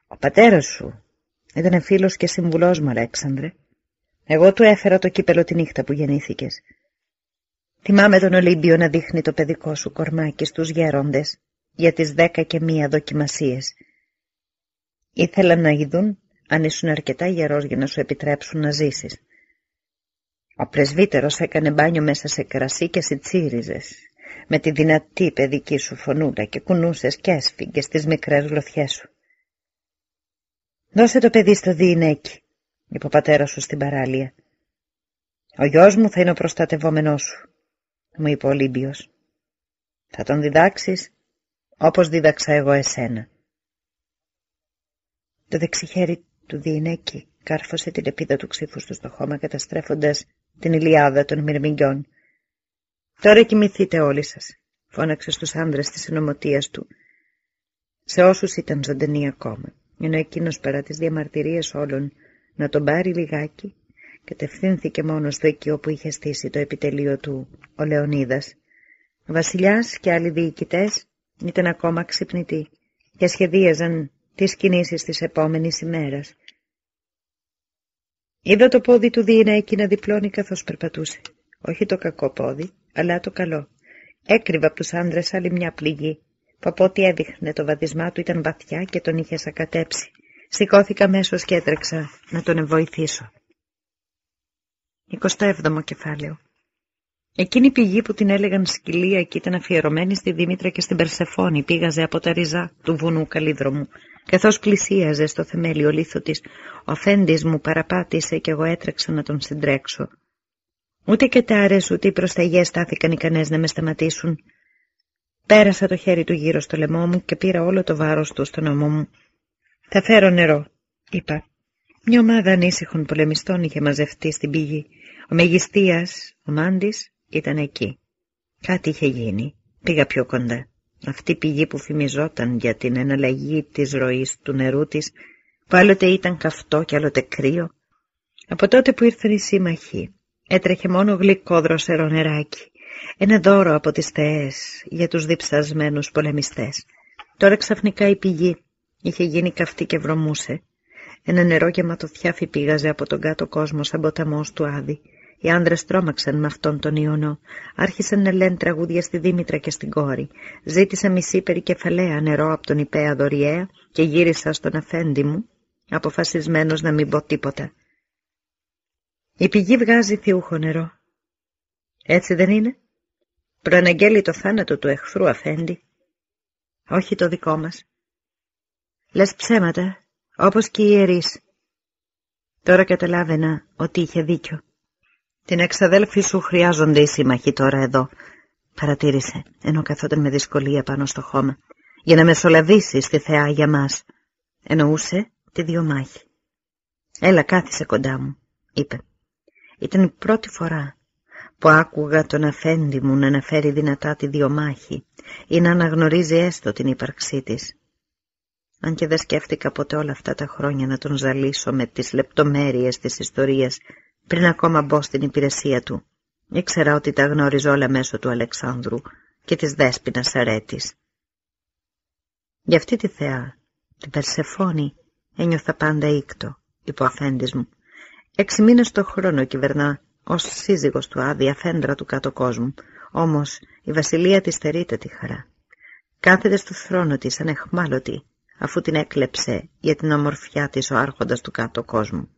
Ο πατέρας σου Ήταν φίλος και συμβουλός μου, Αλέξανδρε. Εγώ του έφερα το κύπελο τη νύχτα που γεννήθηκες. Θυμάμαι τον Ολύμπιο να δείχνει το παιδικό σου κορμάκι στους γέροντες για τις δέκα και μία δοκιμασίες. Ήθελαν να ειδούν αν ήσουν αρκετά γερός για να σου επιτρέψουν να ζήσεις. Ο πρεσβύτερος έκανε μπάνιο μέσα σε κρασί και τσίριζες, με τη δυνατή παιδική σου φωνούλα και κουνούσες και έσφυγες τις μικρές γλωθιές σου. «Δώσε το παιδί στο διηνέκι», είπε ο πατέρας σου στην παράλια. «Ο γιος μου θα είναι ο προστατευόμενός σου», μου είπε ο Ολύμπιος. «Θα τον διδάξεις όπως δίδαξα εγώ εσένα». Το δεξιχέρι του διηνέκι κάρφωσε την επίδα του ξύφου του στο χώμα καταστρέφοντας την ηλιάδα των μυρμηγκιών. «Τώρα κοιμηθείτε όλοι σας», φώναξε στους άνδρες της συνωμοτίας του, σε όσους ήταν ζωντανοί ακόμα, ενώ εκείνος παρά τις διαμαρτυρίες όλων να τον πάρει λιγάκι, κατευθύνθηκε μόνος στο εκεί όπου είχε στήσει το επιτελείο του ο Λεωνίδας. Ο βασιλιάς και άλλοι διοικητές ήταν ακόμα ξυπνητοί και σχεδίαζαν τις κινήσεις της επόμενης ημέρας. Είδα το πόδι του εκεί να διπλώνει καθώς περπατούσε. Όχι το κακό πόδι, αλλά το καλό. Έκρυβα από τους άντρες άλλη μια πληγή, που από ό,τι έδειχνε το βαδισμά του ήταν βαθιά και τον είχε σακατέψει. Σηκώθηκα μέσω και έτρεξα να τον βοηθήσω. 27ο κεφάλαιο Εκείνη η πηγή που την έλεγαν σκυλία και ήταν αφιερωμένη στη Δήμητρα και στην Περσεφόνη πήγαζε από τα ριζά του βουνού Καλύδρομου. Καθώς πλησίαζε στο θεμέλιο λίθο της, ο αφέντης μου παραπάτησε και εγώ έτρεξα να τον συντρέξω. Ούτε και τάρες ούτε οι προσταγές στάθηκαν ικανές να με σταματήσουν. Πέρασα το χέρι του γύρω στο λαιμό μου και πήρα όλο το βάρος του στον ώμο μου. «Θα φέρω νερό», είπα. Μια ομάδα ανήσυχων πολεμιστών είχε μαζευτεί στην πηγή. Ο μεγιστίας, ο Μάντης, ήταν εκεί. Κάτι είχε γίνει. Πήγα πιο κοντά. Αυτή η πηγή που φημιζόταν για την εναλλαγή της ροής του νερού της, που άλλοτε ήταν καυτό και άλλοτε κρύο. Από τότε που ήρθαν οι σύμμαχοι, έτρεχε μόνο γλυκό δροσερό νεράκι, ένα δώρο από τις θεές για τους διψασμένους πολεμιστές. Τώρα ξαφνικά η πηγή είχε γίνει καυτή και βρωμούσε. Ένα νερό γεμάτο θιάφι πήγαζε από τον κάτω κόσμο σαν ποταμός του Άδη οι άνδρες τρόμαξαν με αυτόν τον Ιωνό. Άρχισαν να λένε τραγούδια στη Δήμητρα και στην κόρη. Ζήτησα μισή περικεφαλαία νερό από τον υπέα Δωριέα και γύρισα στον αφέντη μου, αποφασισμένος να μην πω τίποτα. Η πηγή βγάζει θιούχο νερό. Έτσι δεν είναι. Προαναγγέλει το θάνατο του εχθρού αφέντη. Όχι το δικό μας. Λες ψέματα, όπως και οι ιερείς. Τώρα καταλάβαινα ότι είχε δίκιο. Την εξαδέλφη σου χρειάζονται οι σύμμαχοι τώρα εδώ, παρατήρησε, ενώ καθόταν με δυσκολία πάνω στο χώμα, για να μεσολαβήσει στη θεά για μας. Εννοούσε τη διομάχη. Έλα κάθισε κοντά μου, είπε. Ήταν η πρώτη φορά που άκουγα τον αφέντη μου να αναφέρει δυνατά τη διομάχη ή να αναγνωρίζει έστω την ύπαρξή της. Αν και δεν σκέφτηκα ποτέ όλα αυτά τα χρόνια να τον ζαλίσω με τις λεπτομέρειες της ιστορίας πριν ακόμα μπω στην υπηρεσία του. Ήξερα ότι τα γνώριζε όλα μέσω του Αλεξάνδρου και της δέσποινας αρέτης. Για αυτή τη θεά, την Περσεφόνη, ένιωθα πάντα ήκτο, είπε ο αφέντης μου. Έξι μήνες το χρόνο κυβερνά ως σύζυγος του άδεια φέντρα του κάτω κόσμου, όμως η βασιλεία της στερείται τη χαρά. Κάθεται στο θρόνο της ανεχμάλωτη, αφού την έκλεψε για την ομορφιά της ο άρχοντας του κάτω κόσμου.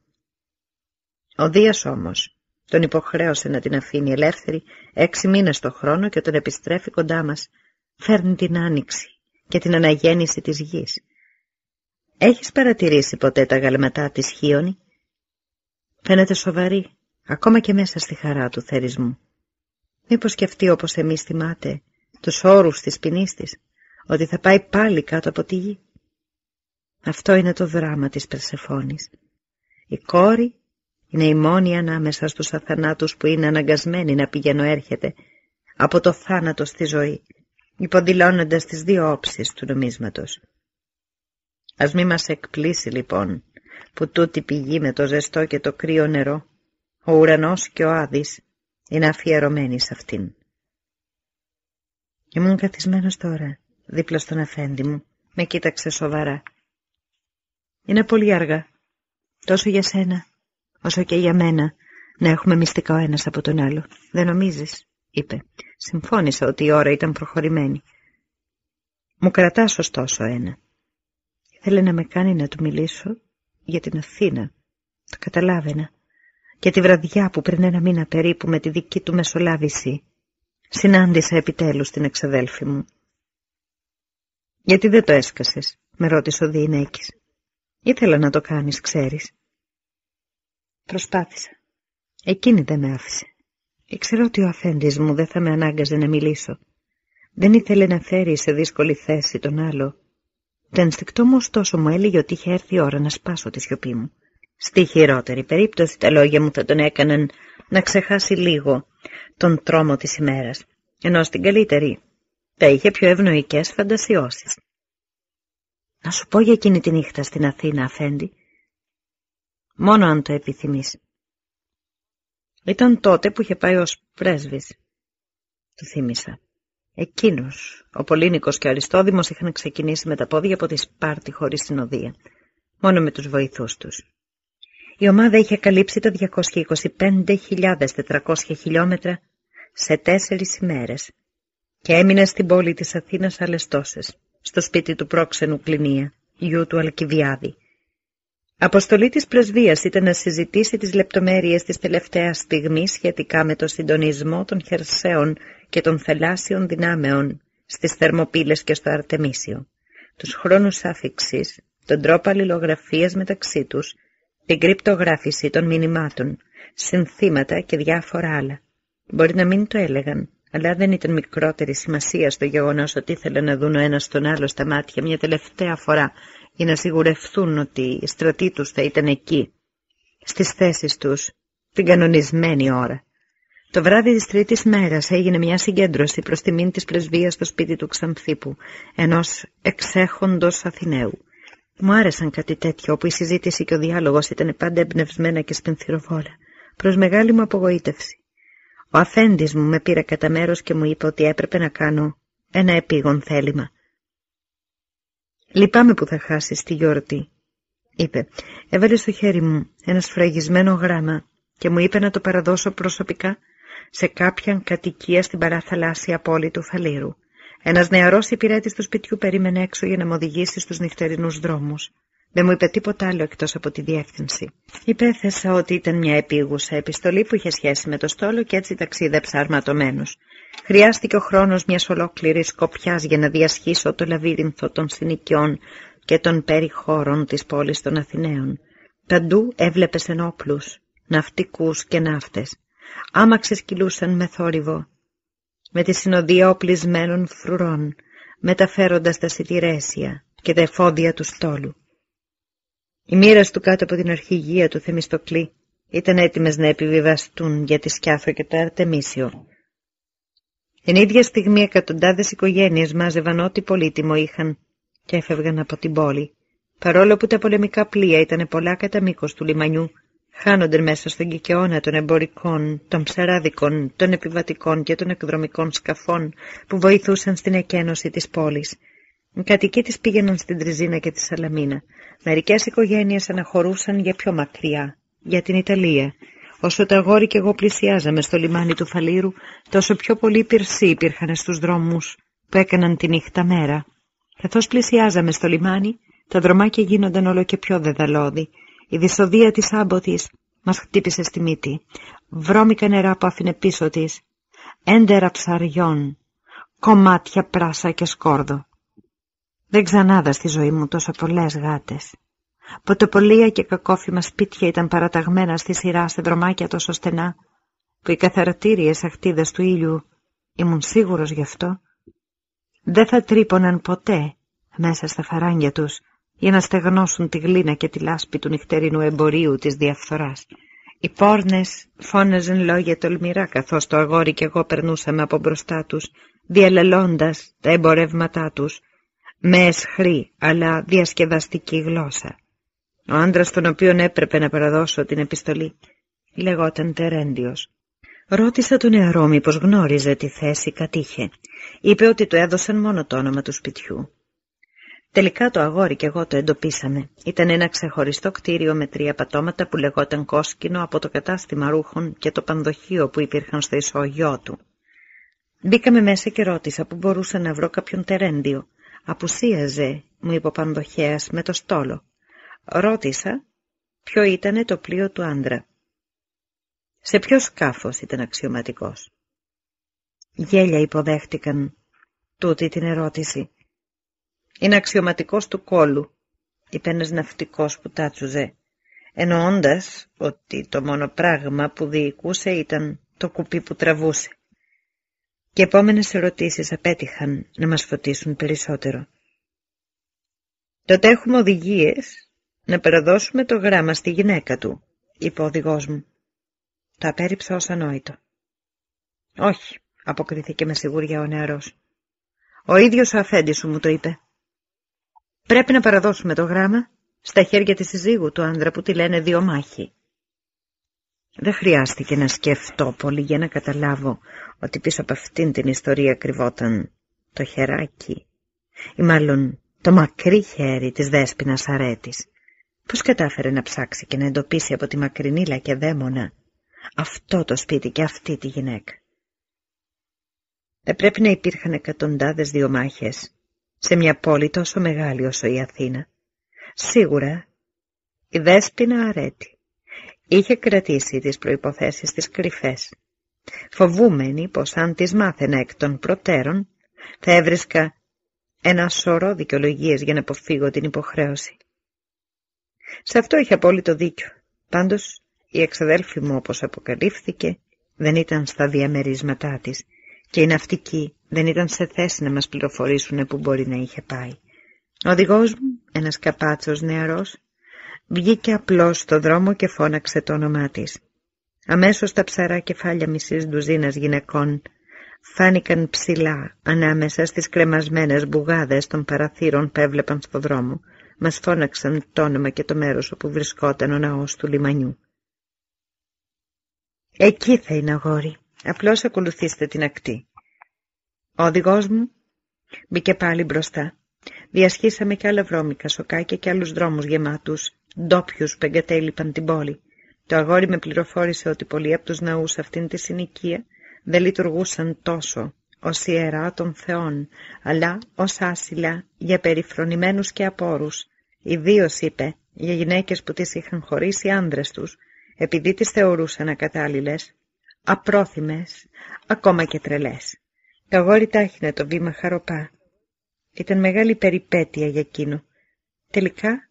Ο Δίας όμως τον υποχρέωσε να την αφήνει ελεύθερη έξι μήνες το χρόνο και όταν επιστρέφει κοντά μας φέρνει την άνοιξη και την αναγέννηση της γης. Έχεις παρατηρήσει ποτέ τα γαλματά της Χίονη; Φαίνεται σοβαρή, ακόμα και μέσα στη χαρά του θερισμού. Μήπως και αυτή όπως εμείς θυμάται τους όρους της ποινής της, ότι θα πάει πάλι κάτω από τη γη; Αυτό είναι το δράμα της Περσεφόνης. Η κόρη είναι η μόνη ανάμεσα στους αθανάτους που είναι αναγκασμένοι να πηγαίνω έρχεται από το θάνατο στη ζωή, υποδηλώνοντας τις δύο όψεις του νομίσματος. Ας μη μας εκπλήσει λοιπόν που τούτη πηγή με το ζεστό και το κρύο νερό, ο ουρανός και ο Άδης είναι αφιερωμένοι σε αυτήν. Ήμουν καθισμένος τώρα, δίπλα στον αφέντη μου, με κοίταξε σοβαρά. Είναι πολύ αργά, τόσο για σένα, όσο και για μένα, να έχουμε μυστικά ο ένας από τον άλλο. Δεν νομίζεις, είπε. Συμφώνησα ότι η ώρα ήταν προχωρημένη. Μου κρατάς ωστόσο ένα. Ήθελε να με κάνει να του μιλήσω για την Αθήνα. Το καταλάβαινα. Και τη βραδιά που πριν ένα μήνα περίπου με τη δική του μεσολάβηση συνάντησα επιτέλους την εξαδέλφη μου. «Γιατί δεν το έσκασες» με ρώτησε ο Διηνέκης. «Ήθελα να το κάνεις, ξέρεις». Προσπάθησα. Εκείνη δεν με άφησε. Ήξερα ότι ο αφέντης μου δεν θα με ανάγκαζε να μιλήσω. Δεν ήθελε να φέρει σε δύσκολη θέση τον άλλο. Το ενστικτό μου ωστόσο μου έλεγε ότι είχε έρθει η ώρα να σπάσω τη σιωπή μου. Στη χειρότερη περίπτωση τα λόγια μου θα τον έκαναν να ξεχάσει λίγο τον τρόμο της ημέρας, ενώ στην καλύτερη θα είχε πιο ευνοϊκές φαντασιώσεις. Να σου πω για εκείνη τη νύχτα στην Αθήνα, αφέντη. Μόνο αν το επιθυμείς. Ήταν τότε που είχε πάει ως πρέσβης. Του θύμισα. Εκείνος, ο Πολύνικος και ο Αριστόδημος είχαν ξεκινήσει με τα πόδια από τη Σπάρτη χωρίς συνοδεία, μόνο με τους βοηθούς τους. Η ομάδα είχε καλύψει τα 225.400 χιλιόμετρα σε τέσσερις ημέρες και έμεινε στην πόλη της Αθήνας άλλες τόσες, στο σπίτι του πρόξενου Κλινία, γιου του Αλκιβιάδη. Αποστολή της πρεσβείας ήταν να συζητήσει τις λεπτομέρειες της τελευταίας στιγμής σχετικά με το συντονισμό των χερσαίων και των θελάσσιων δυνάμεων στις Θερμοπύλες και στο Αρτεμίσιο, τους χρόνους άφηξης, τον τρόπο αλληλογραφίας μεταξύ τους, την κρυπτογράφηση των μηνυμάτων, συνθήματα και διάφορα άλλα. Μπορεί να μην το έλεγαν, αλλά δεν ήταν μικρότερη σημασία στο γεγονός ότι ήθελαν να δουν ο ένας τον άλλο στα μάτια μια τελευταία φορά για να σιγουρευθούν ότι οι στρατοί τους θα ήταν εκεί, στις θέσεις τους, την κανονισμένη ώρα. Το βράδυ της τρίτης μέρας έγινε μια συγκέντρωση προς τιμήν της πρεσβείας στο σπίτι του Ξανθίπου, ενός εξέχοντος Αθηναίου. Μου άρεσαν κάτι τέτοιο, όπου η συζήτηση και ο διάλογος ήταν πάντα εμπνευσμένα και σπενθυροβόλα, προς μεγάλη μου απογοήτευση. Ο αφέντης μου με πήρε κατά μέρος και μου είπε ότι έπρεπε να κάνω ένα επίγον θέλημα. «Λυπάμαι που θα χάσεις τη γιορτή», είπε. Έβαλε στο χέρι μου ένα σφραγισμένο γράμμα και μου είπε να το παραδώσω προσωπικά σε κάποιαν κατοικία στην παραθαλάσσια πόλη του Φαλήρου. Ένας νεαρός υπηρέτης του σπιτιού περίμενε έξω για να με οδηγήσει στους νυχτερινούς δρόμους. Δεν μου είπε τίποτα άλλο εκτός από τη διεύθυνση. Υπέθεσα ότι ήταν μια επίγουσα επιστολή που είχε σχέση με το στόλο και έτσι ταξίδεψα αρματωμένος. Χρειάστηκε ο χρόνος μιας ολόκληρης σκοπιάς για να διασχίσω το λαβύρινθο των συνοικιών και των περιχώρων της πόλης των Αθηναίων. Παντού έβλεπες ενόπλους, ναυτικούς και ναύτες. Άμαξες κυλούσαν με θόρυβο, με τη συνοδεία οπλισμένων φρουρών, μεταφέροντας τα σιτηρέσια και τα εφόδια του στόλου. Οι μοίρε του κάτω από την αρχηγία του Θεμιστοκλή ήταν έτοιμες να επιβιβαστούν για τη Σκιάθο και το Αρτεμίσιο. Την ίδια στιγμή εκατοντάδες οικογένειες μάζευαν ό,τι πολύτιμο είχαν και έφευγαν από την πόλη, παρόλο που τα πολεμικά πλοία ήταν πολλά κατά μήκος του λιμανιού, χάνονταν μέσα στον κικαιώνα των εμπορικών, των ψαράδικων, των επιβατικών και των εκδρομικών σκαφών που βοηθούσαν στην εκένωση της πόλης. Οι κατοικοί της πήγαιναν στην Τριζίνα και τη Σαλαμίνα. Μερικές οικογένειες αναχωρούσαν για πιο μακριά, για την Ιταλία. Όσο τα αγόρι και εγώ πλησιάζαμε στο λιμάνι του Φαλήρου, τόσο πιο πολλοί πυρσοί υπήρχαν στους δρόμους που έκαναν τη νύχτα μέρα. Καθώς πλησιάζαμε στο λιμάνι, τα δρομάκια γίνονταν όλο και πιο δεδαλώδη. Η δυσοδεία της άμποτης μας χτύπησε στη μύτη. Βρώμικα νερά που άφηνε πίσω της. Έντερα ψαριών, κομμάτια πράσα και σκόρδο. Δεν ξανάδα στη ζωή μου τόσο πολλές γάτες. Ποτοπολία και κακόφημα σπίτια ήταν παραταγμένα στη σειρά σε δρομάκια τόσο στενά, που οι καθαρατήριες αχτίδες του ήλιου, ήμουν σίγουρος γι' αυτό, δεν θα τρύπωναν ποτέ μέσα στα φαράγγια τους για να στεγνώσουν τη γλύνα και τη λάσπη του νυχτερινού εμπορίου της διαφθοράς. Οι πόρνες φώναζαν λόγια τολμηρά καθώς το αγόρι και εγώ περνούσαμε από μπροστά τους, διαλελώντας τα εμπορεύματά τους, με εσχρή αλλά διασκεδαστική γλώσσα. Ο άντρας τον οποίον έπρεπε να παραδώσω την επιστολή λεγόταν Τερέντιος. Ρώτησα τον νεαρό μήπως γνώριζε τι θέση κατήχε. Είπε ότι του έδωσαν μόνο το όνομα του σπιτιού. Τελικά το αγόρι και εγώ το εντοπίσαμε. Ήταν ένα ξεχωριστό κτίριο με τρία πατώματα που λεγόταν Κόσκινο από το κατάστημα ρούχων και το πανδοχείο που υπήρχαν στο ισόγειό του. Μπήκαμε μέσα και ρώτησα που μπορούσα να βρω κάποιον τερέντιο. Απουσίαζε, μου είπε ο πανδοχέας, με το στόλο. Ρώτησα ποιο ήταν το πλοίο του άντρα. Σε ποιο σκάφος ήταν αξιωματικός. Γέλια υποδέχτηκαν τούτη την ερώτηση. Είναι αξιωματικός του κόλου, είπε ένας ναυτικός που τάτσουζε, εννοώντας ότι το μόνο πράγμα που διοικούσε ήταν το κουπί που τραβούσε. Και επόμενες ερωτήσεις απέτυχαν να μας φωτίσουν περισσότερο. Τότε έχουμε οδηγίες να παραδώσουμε το γράμμα στη γυναίκα του, είπε ο οδηγός μου. Το απέρριψα ως ανόητο. Όχι, αποκριθήκε με σιγουριά ο νεαρός. Ο ίδιος ο αφέντης σου μου το είπε. Πρέπει να παραδώσουμε το γράμμα στα χέρια της συζύγου του άνδρα που τη λένε δύο μάχη. Δεν χρειάστηκε να σκεφτώ πολύ για να καταλάβω ότι πίσω από αυτήν την ιστορία κρυβόταν το χεράκι ή μάλλον το μακρύ χέρι της δέσποινας αρέτης. Πώς κατάφερε να ψάξει και να εντοπίσει από τη μακρινή λακεδαίμονα αυτό το σπίτι και αυτή τη γυναίκα; Δεν πρέπει να υπήρχαν εκατοντάδες δύο μάχες σε μια πόλη τόσο μεγάλη όσο η Αθήνα. Σίγουρα η Δέσποινα Αρέτη είχε κρατήσει τις προϋποθέσεις της κρυφές, φοβούμενη πως αν τις μάθαινα εκ των προτέρων θα έβρισκα ένα σωρό δικαιολογίες για να αποφύγω την υποχρέωση. Σε αυτό είχε απόλυτο δίκιο. Πάντως η εξαδέλφη μου όπως αποκαλύφθηκε δεν ήταν στα διαμερίσματά της και οι ναυτικοί δεν ήταν σε θέση να μας πληροφορήσουν που μπορεί να είχε πάει. Ο οδηγός μου, ένας καπάτσος νεαρός, βγήκε απλώς στο δρόμο και φώναξε το όνομά της. Αμέσως τα ψαρά κεφάλια μισής ντουζίνας γυναικών φάνηκαν ψηλά ανάμεσα στις κρεμασμένες μπουγάδες των παραθύρων που έβλεπαν στο δρόμο. Μας φώναξαν το όνομα και το μέρος όπου βρισκόταν ο ναός του λιμανιού. «Εκεί θα είναι αγόρι», Απλώς ακολουθήστε την ακτή. Ο οδηγός μου μπήκε πάλι μπροστά. Διασχίσαμε και άλλα βρώμικα σοκάκια και άλλους δρόμους γεμάτους, ντόπιους που εγκατέλειπαν την πόλη. Το αγόρι με πληροφόρησε ότι πολλοί από τους ναούς αυτήν τη συνοικία δεν λειτουργούσαν τόσο ως ιερά των θεών, αλλά ως άσυλα για περιφρονημένους και απόρους, ιδίως είπε για γυναίκες που τις είχαν χωρίσει άντρες τους, επειδή τις θεωρούσαν ακατάλληλες απρόθυμες, ακόμα και τρελές. Το αγόρι τάχυνε το βήμα χαροπά. Ήταν μεγάλη περιπέτεια για εκείνο. Τελικά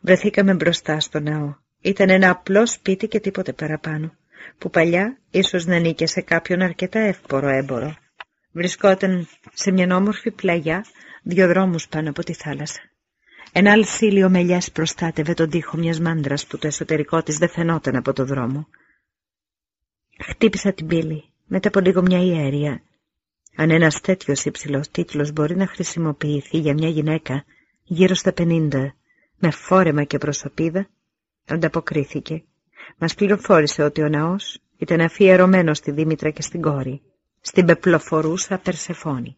βρεθήκαμε μπροστά στο ναό. Ήταν ένα απλό σπίτι και τίποτε παραπάνω, που παλιά ίσως να νίκε σε κάποιον αρκετά εύπορο έμπορο. Βρισκόταν σε μια όμορφη πλαγιά, δύο δρόμους πάνω από τη θάλασσα. Ένα αλσίλιο μελιάς προστάτευε τον τοίχο μιας μάντρας που το εσωτερικό της δεν φαινόταν από το δρόμο. Χτύπησα την πύλη, μετά από λίγο μια ιέρια. Αν ένας τέτοιος υψηλός τίτλος μπορεί να χρησιμοποιηθεί για μια γυναίκα γύρω στα πενήντα, με φόρεμα και προσωπίδα, ανταποκρίθηκε. Μας πληροφόρησε ότι ο ναός ήταν αφιερωμένος στη Δήμητρα και στην κόρη, στην πεπλοφορούσα Περσεφόνη.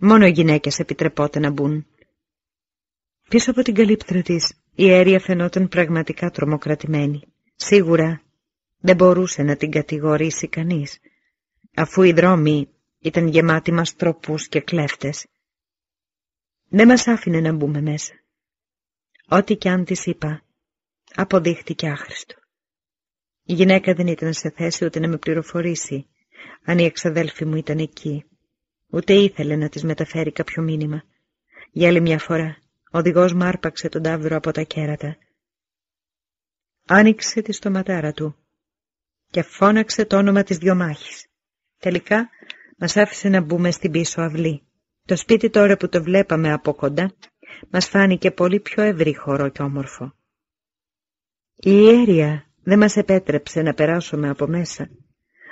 Μόνο οι γυναίκες επιτρεπόταν να μπουν. Πίσω από την καλύπτρα της, η αίρια φαινόταν πραγματικά τρομοκρατημένη. Σίγουρα δεν μπορούσε να την κατηγορήσει κανείς, αφού οι δρόμοι ήταν γεμάτοι μαστροπούς και κλέφτες. Δεν μας άφηνε να μπούμε μέσα. Ό,τι κι αν της είπα, αποδείχτηκε άχρηστο. Η γυναίκα δεν ήταν σε θέση ούτε να με πληροφορήσει αν η εξαδέλφη μου ήταν εκεί. Ούτε ήθελε να της μεταφέρει κάποιο μήνυμα. Για άλλη μια φορά, ο οδηγός μου άρπαξε τον τάβρο από τα κέρατα. Άνοιξε τη στοματάρα του και φώναξε το όνομα της διομάχης. Τελικά μας άφησε να μπούμε στην πίσω αυλή. Το σπίτι τώρα που το βλέπαμε από κοντά μας φάνηκε πολύ πιο ευρύ χώρο και όμορφο. Η ιέρια δεν μας επέτρεψε να περάσουμε από μέσα,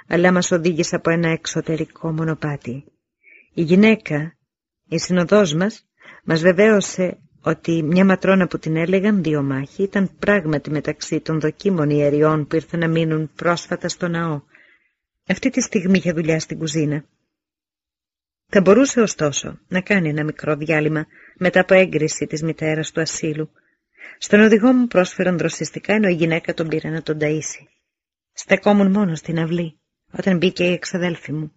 αλλά μας οδήγησε από ένα εξωτερικό μονοπάτι. Η γυναίκα, η συνοδός μας, μας βεβαίωσε ότι μια ματρόνα που την έλεγαν δύο μάχη ήταν πράγματι μεταξύ των δοκίμων ιεριών που ήρθαν να μείνουν πρόσφατα στο ναό. Αυτή τη στιγμή είχε δουλειά στην κουζίνα. Θα μπορούσε ωστόσο να κάνει ένα μικρό διάλειμμα μετά από έγκριση της μητέρας του ασύλου. Στον οδηγό μου πρόσφεραν δροσιστικά ενώ η γυναίκα τον πήρε να τον ταΐσει. Στεκόμουν μόνος στην αυλή όταν μπήκε η εξαδέλφη μου.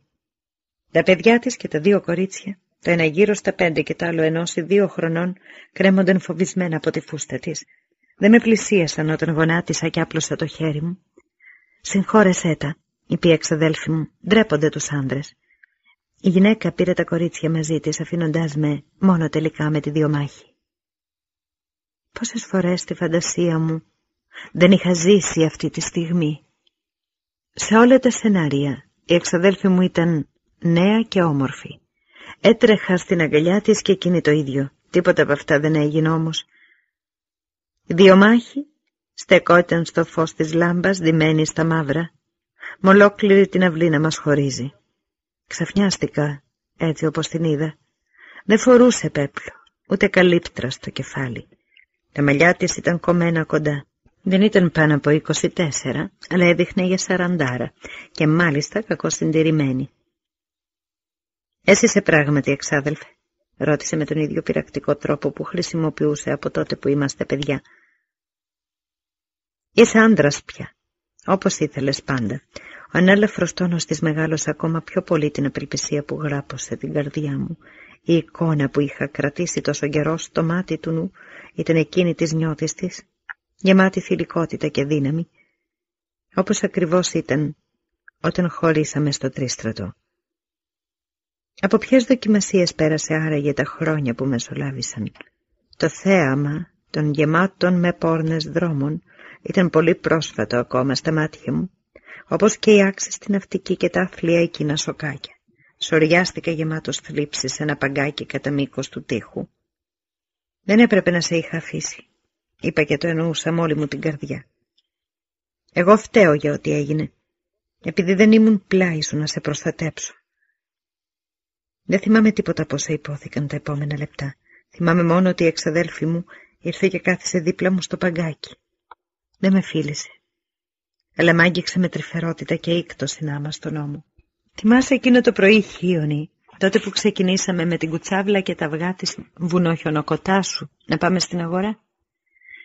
Τα παιδιά της και τα δύο κορίτσια, το ένα γύρω στα πέντε και το άλλο ενός ή δύο χρονών, κρέμονταν φοβισμένα από τη φούστα της. Δεν με πλησίασαν όταν γονάτισα και άπλωσα το χέρι μου. «Συγχώρεσέ τα», είπε η εξαδέλφη μου, ντρέπονται τους άντρες. Η γυναίκα πήρε τα κορίτσια μαζί της, αφήνοντάς με μόνο τελικά με τη δύο μάχη. Πόσες φορές στη φαντασία μου δεν είχα ζήσει αυτή τη στιγμή. Σε όλα τα σενάρια η εξαδέλφη μου ήταν νέα και όμορφη. Έτρεχα στην αγκαλιά της και εκείνη το ίδιο. Τίποτα από αυτά δεν έγινε όμως. Οι δύο μάχη στεκόταν στο φως της λάμπας ντυμένη στα μαύρα, με ολόκληρη την αυλή να μας χωρίζει. Ξαφνιάστηκα, έτσι όπως την είδα. Δεν φορούσε πέπλο, ούτε καλύπτρα στο κεφάλι. Τα μαλλιά της ήταν κομμένα κοντά. Δεν ήταν πάνω από 24, αλλά έδειχνε για σαραντάρα και μάλιστα κακό συντηρημένη. «Εσύ είσαι πράγματι εξάδελφε», ρώτησε με τον ίδιο πειρακτικό τρόπο που χρησιμοποιούσε από τότε που είμαστε παιδιά. «Είσαι άντρας πια, όπως ήθελες πάντα. Ο ανέλαφρος τόνος της μεγάλωσε ακόμα πιο πολύ την απελπισία που γράπωσε την καρδιά μου. Η εικόνα που είχα κρατήσει τόσο καιρό στο μάτι του νου ήταν εκείνη της νιώτης της, γεμάτη θηλυκότητα και δύναμη, όπως ακριβώς ήταν όταν χωρίσαμε στο τρίστρατο. Από ποιες δοκιμασίες πέρασε άραγε τα χρόνια που μεσολάβησαν; Το θέαμα των γεμάτων με πόρνες δρόμων ήταν πολύ πρόσφατο ακόμα στα μάτια μου, όπως και οι άξεις στην ναυτική και τα αθλία εκείνα σοκάκια. Σοριάστηκα γεμάτος θλίψης σε ένα παγκάκι κατά μήκος του τείχου. Δεν έπρεπε να σε είχα αφήσει, είπα και το εννοούσα μόλι μου την καρδιά. Εγώ φταίω για ό,τι έγινε, επειδή δεν ήμουν πλάι σου να σε προστατέψω. Δεν θυμάμαι τίποτα από όσα υπόθηκαν τα επόμενα λεπτά. Θυμάμαι μόνο ότι η εξαδέλφη μου ήρθε και κάθισε δίπλα μου στο παγκάκι. Δεν με φίλησε. Αλλά μ' άγγιξε με τρυφερότητα και ίκτο συνάμα στον νόμο. Θυμάσαι εκείνο το πρωί χίονι, τότε που ξεκινήσαμε με την κουτσάβλα και τα αυγά της βουνόχιονοκοτά σου να πάμε στην αγορά;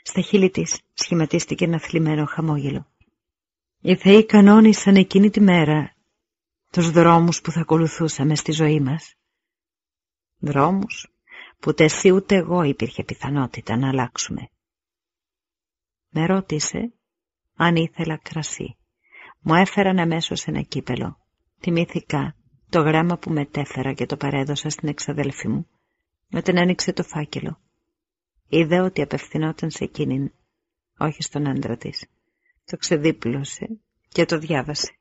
Στα χείλη της σχηματίστηκε ένα θλιμμένο χαμόγελο. Οι θεοί κανόνισαν εκείνη τη μέρα τους δρόμους που θα ακολουθούσαμε στη ζωή μας. Δρόμους που ούτε εσύ ούτε εγώ υπήρχε πιθανότητα να αλλάξουμε. Με ρώτησε αν ήθελα κρασί. Μου έφεραν αμέσως ένα κύπελο. Θυμήθηκα το γράμμα που μετέφερα και το παρέδωσα στην εξαδέλφη μου. Όταν άνοιξε το φάκελο. Είδε ότι απευθυνόταν σε εκείνην, όχι στον άντρα της. Το ξεδίπλωσε και το διάβασε.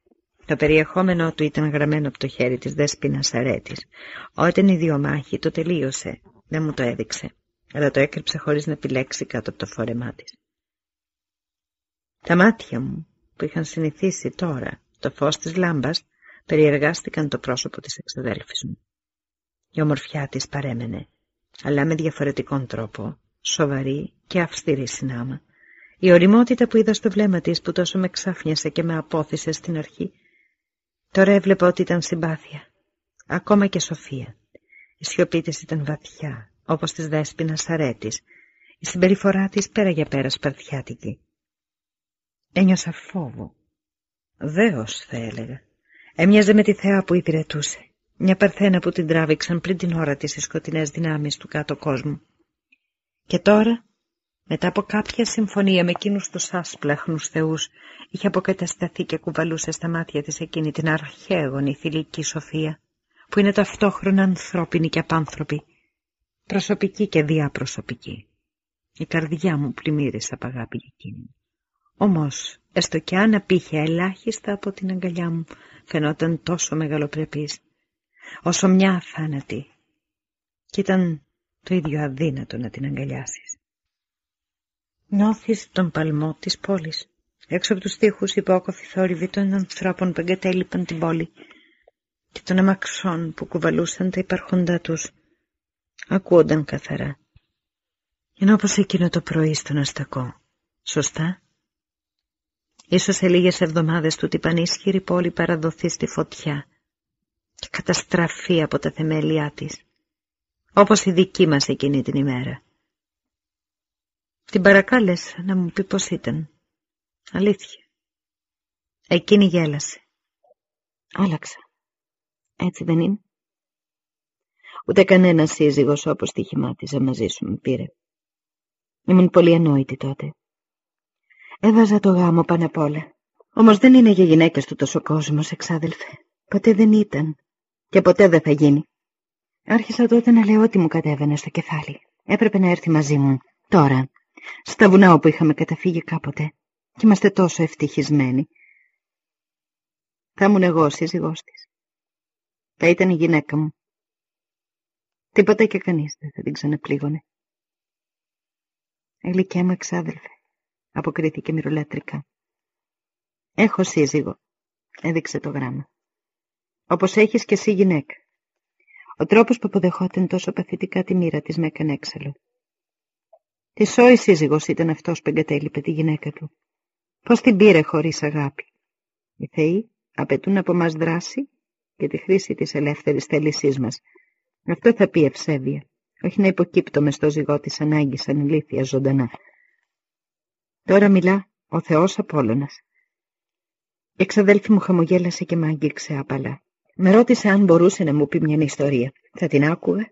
Το περιεχόμενό του ήταν γραμμένο από το χέρι της δέσποινας αρέτης. Όταν η διομάχη το τελείωσε, δεν μου το έδειξε, αλλά το έκρυψε χωρίς να επιλέξει κάτω από το φόρεμά της. Τα μάτια μου, που είχαν συνηθίσει τώρα το φως της λάμπας, περιεργάστηκαν το πρόσωπο της εξαδέλφης μου. Η ομορφιά της παρέμενε, αλλά με διαφορετικόν τρόπο, σοβαρή και αυστηρή συνάμα. Η οριμότητα που είδα στο βλέμμα της που τόσο με ξάφνιασε και με απόθυσε στην αρχή, τώρα έβλεπα ότι ήταν συμπάθεια, ακόμα και σοφία. Η σιωπή της ήταν βαθιά, όπως της δέσποινας αρέτης, η συμπεριφορά της πέρα για πέρα σπαρδιάτικη. Ένιωσα φόβο. Δέος θα έλεγα. Έμοιαζε με τη θεά που υπηρετούσε. Μια παρθένα που την τράβηξαν πριν την ώρα της οι σκοτεινές δυνάμεις του κάτω κόσμου. Και τώρα, μετά από κάποια συμφωνία με εκείνους τους άσπλαχνους θεούς, είχε αποκατασταθεί και κουβαλούσε στα μάτια της εκείνη την αρχαίγονη θηλυκή σοφία, που είναι ταυτόχρονα ανθρώπινη και απάνθρωπη, προσωπική και διαπροσωπική. Η καρδιά μου πλημμύρισε από αγάπη για εκείνη. Όμως, έστω κι αν απήχε ελάχιστα από την αγκαλιά μου, φαινόταν τόσο μεγαλοπρεπής, όσο μια αθάνατη. Κι ήταν το ίδιο αδύνατο να την αγκαλιάσεις. Νόθεις τον παλμό της πόλης, έξω από τους τοίχους υπόκοφοι θόρυβοι των ανθρώπων που εγκατέλειπαν την πόλη και των αμαξών που κουβαλούσαν τα υπαρχοντά τους, ακούονταν καθαρά. Είναι όπως εκείνο το πρωί στον αστακό. Σωστά; Ίσως σε λίγες εβδομάδες του την πανίσχυρη πόλη παραδοθεί στη φωτιά. Και καταστραφεί από τα θεμέλια της, όπως η δική μας εκείνη την ημέρα. Την παρακάλεσα να μου πει πώς ήταν. Αλήθεια. Εκείνη γέλασε. Άλλαξα. Έτσι δεν είναι. Ούτε κανένας σύζυγος όπως τη χυμάτιζα μαζί σου με πήρε. Ήμουν πολύ ανόητη τότε. Έβαζα το γάμο πάνω απ' όλα. Όμως δεν είναι για γυναίκες του τόσο κόσμος, εξάδελφε. Ποτέ δεν ήταν. Και ποτέ δεν θα γίνει. Άρχισα τότε να λέω ότι μου κατέβαινε στο κεφάλι. Έπρεπε να έρθει μαζί μου. Τώρα. Στα βουνά όπου είχαμε καταφύγει κάποτε. Και είμαστε τόσο ευτυχισμένοι. Θα ήμουν εγώ σύζυγός της. Θα ήταν η γυναίκα μου. Τίποτα και κανείς δεν θα την ξαναπλήγωνε. Ελικιά μου εξάδελφε, αποκρίθηκε μυρολατρικά. Έχω σύζυγο, έδειξε το γράμμα. Όπως έχεις και εσύ γυναίκα. Ο τρόπος που αποδεχόταν τόσο παθητικά τη μοίρα της με έκανε έξαλλο. Τι σόη σύζυγος ήταν αυτός που εγκατέλειπε τη γυναίκα του. Πώς την πήρε χωρίς αγάπη. Οι θεοί απαιτούν από μας δράση και τη χρήση της ελεύθερης θέλησής μας. Αυτό θα πει ευσέβεια, όχι να υποκύπτουμε στο ζυγό της ανάγκης σαν ηλίθια ζωντανά. Τώρα μιλά ο Θεός Απόλλωνας. Η εξαδέλφη μου χαμογέλασε και μ' άγγιξε άπαλα. Με ρώτησε αν μπορούσε να μου πει μια ιστορία. Θα την άκουγα.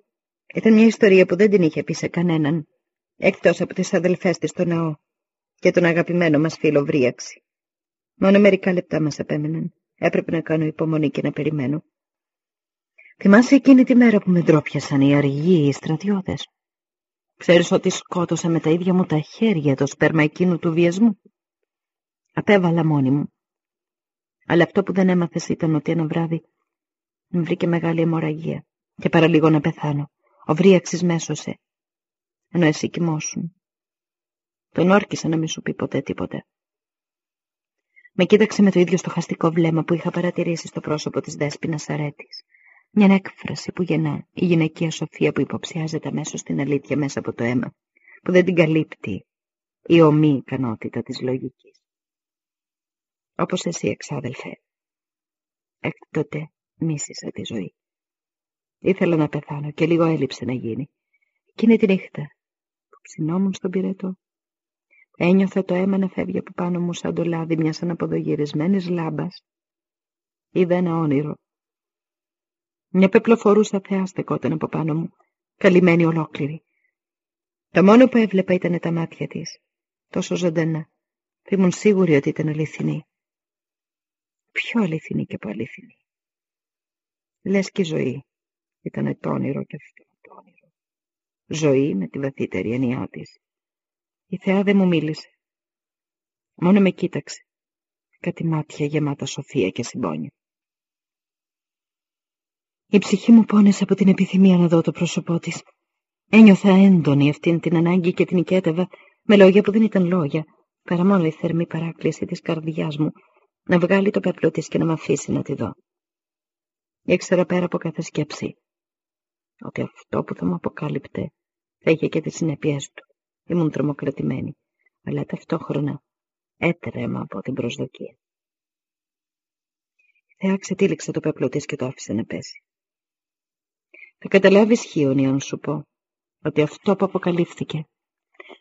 Ήταν μια ιστορία που δεν την είχε πει σε κανέναν, εκτός από τις αδελφές της στο ναό και τον αγαπημένο μας φίλο Βρίαξη. Μόνο μερικά λεπτά μας επέμεναν. Έπρεπε να κάνω υπομονή και να περιμένω. Θυμάσαι εκείνη τη μέρα που με ντρόπιασαν οι αργοί οι στρατιώτες; Ξέρεις ότι σκότωσα με τα ίδια μου τα χέρια το σπέρμα εκείνου του βιασμού. Απέβαλα μόνη μου. Αλλά αυτό που δεν έμαθες ήταν ότι ένα βράδυ μου βρήκε μεγάλη αιμορραγία και παραλίγο να πεθάνω. Ο βρίαξης μέσωσε, ενώ εσύ κοιμώσουν. Τον όρκισα να μην σου πει ποτέ τίποτε. Με κοίταξε με το ίδιο στοχαστικό βλέμμα που είχα παρατηρήσει στο πρόσωπο της δέσποινας αρέτης. Μια έκφραση που γεννά η γυναικεία σοφία που υποψιάζεται αμέσως στην αλήθεια μέσα από το αίμα, που δεν την καλύπτει η ομή ικανότητα της λογικής. Όπως εσύ, εξάδελφε. Έκτοτε μίσησα τη ζωή. Ήθελα να πεθάνω και λίγο έλειψε να γίνει. Εκείνη τη νύχτα που ψινόμουν στον πυρετό Ένιωθα το αίμα να φεύγει από πάνω μου σαν το λάδι μιας αναποδογυρισμένης λάμπας. Είδα ένα όνειρο. Μια πεπλοφορούσα θεά στεκόταν από πάνω μου, καλυμμένη ολόκληρη. Το μόνο που έβλεπα ήταν τα μάτια της, τόσο ζωντανά. Ήμουν σίγουρη ότι ήταν αληθινή. Πιο αληθινή και από αληθινή. Λες και η ζωή ήταν το όνειρο και αυτό το όνειρο. Ζωή με τη βαθύτερη εννοιά της. Η θεά δεν μου μίλησε. Μόνο με κοίταξε. Κάτι μάτια γεμάτα σοφία και συμπόνια. Η ψυχή μου πόνεσε από την επιθυμία να δω το πρόσωπό της. Ένιωθα έντονη αυτήν την ανάγκη και την οικέτευα με λόγια που δεν ήταν λόγια, παρά μόνο η θερμή παράκληση της καρδιάς μου να βγάλει το πέπλο της και να με αφήσει να τη δω. Ήξερα πέρα από κάθε σκέψη ότι αυτό που θα μου αποκάλυπτε θα είχε και τις συνέπειές του. Ήμουν τρομοκρατημένη, αλλά ταυτόχρονα έτρεμα από την προσδοκία. Η θεά ξετύλιξε το πέπλο της και το άφησε να πέσει. Θα καταλάβεις χίονι αν σου πω ότι αυτό που αποκαλύφθηκε,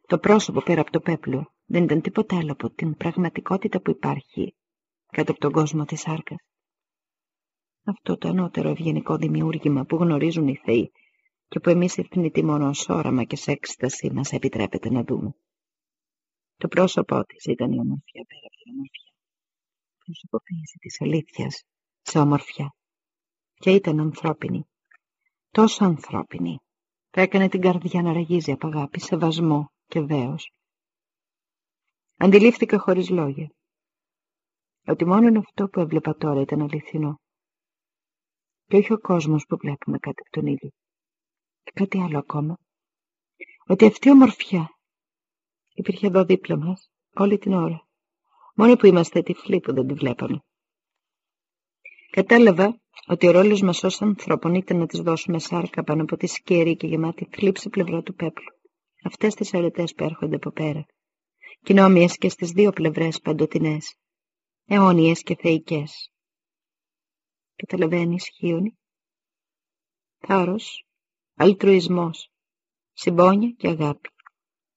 το πρόσωπο πέρα από το πέπλο, δεν ήταν τίποτα άλλο από την πραγματικότητα που υπάρχει κάτω από τον κόσμο της σάρκας. Αυτό το ανώτερο ευγενικό δημιούργημα που γνωρίζουν οι θεοί και που εμείς εθνητοί μόνο ως όραμα και σε έκσταση μας επιτρέπεται να δούμε. Το πρόσωπό της ήταν η ομορφιά πέρα από την ομορφιά. Προσωποποίηση της αλήθειας σε ομορφιά. Και ήταν ανθρώπινη. Τόσο ανθρώπινη. Θα έκανε την καρδιά να ραγίζει από αγάπη, σεβασμό και δέος. Αντιλήφθηκα χωρίς λόγια ότι μόνο αυτό που έβλεπα τώρα ήταν αληθινό. Και όχι ο κόσμος που βλέπουμε κάτω από τον ήλιο. Και κάτι άλλο ακόμα. Ότι αυτή η ομορφιά υπήρχε εδώ δίπλα μας όλη την ώρα. Μόνο που είμαστε τυφλοί που δεν τη βλέπαμε. Κατάλαβα ότι ο ρόλος μας ως ανθρώπων ήταν να της δώσουμε σάρκα πάνω από τη σκέρη και γεμάτη θλίψη πλευρά του πέπλου. Αυτές τις αρετές που έρχονται από πέρα. Κοινόμοιες και στις δύο πλευρές παντοτινές. Αιώνιες και θεϊκές. Καταλαβαίνεις, Χίωνη, θάρρος, αλτρουισμός, συμπόνια και αγάπη.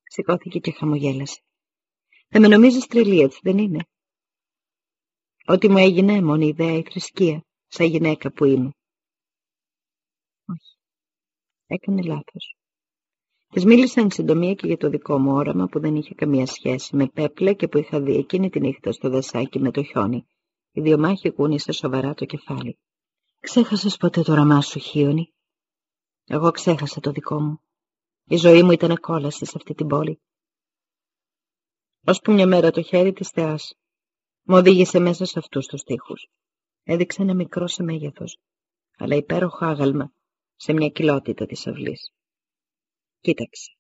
Σηκώθηκε και χαμογέλασε. Θα με νομίζεις τρελή, έτσι δεν είναι; Ότι μου έγινε μόνη ιδέα η θρησκεία, σαν γυναίκα που είμαι. Όχι. Έκανε λάθος. Της μίλησα εν συντομία και για το δικό μου όραμα που δεν είχε καμία σχέση με πέπλα και που είχα δει εκείνη τη νύχτα στο δασάκι με το χιόνι. Οι δύο μάχοι κούνησε σοβαρά το κεφάλι. Ξέχασες ποτέ το όραμά σου, Χίωνη; Εγώ ξέχασα το δικό μου. Η ζωή μου ήταν κόλαση σε αυτή την πόλη. Ώσπου μια μέρα το χέρι της θεάς μου οδήγησε μέσα σε αυτούς τους τοίχους. Έδειξε ένα μικρό σε μέγεθος, αλλά υπέροχο άγαλμα σε μια κοιλότητα της αυλής. Κοίταξε.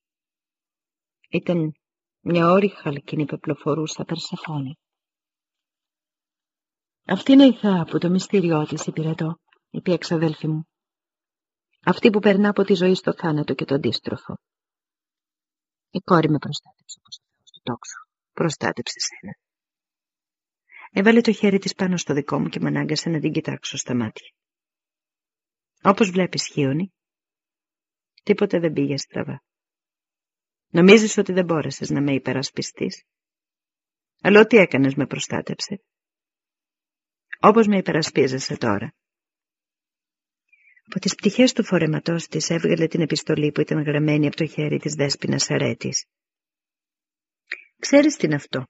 Ήταν μια όρη χαλκίνη πεπλοφορούσα περσεφόνη. Αυτή είναι η θέα που το μυστήριό της υπηρετώ, είπε η εξαδέλφη μου. Αυτή που περνά από τη ζωή στο θάνατο και το αντίστροφο. Η κόρη με προστάτεψε όπως ο Θεός του τόξου. Προστάτεψε σένα. Έβαλε το χέρι της πάνω στο δικό μου και με ανάγκασε να την κοιτάξω στα μάτια. Όπως βλέπεις, Χίωνη, τίποτε δεν πήγε στραβά. Νομίζεις ότι δεν μπόρεσες να με υπερασπιστείς; Αλλά ό,τι έκανες με προστάτεψε. Όπως με υπερασπίζεσαι τώρα. Από τις πτυχές του φορεματός της έβγαλε την επιστολή που ήταν γραμμένη από το χέρι της δέσποινας αρέτης. Ξέρεις τι είναι αυτό.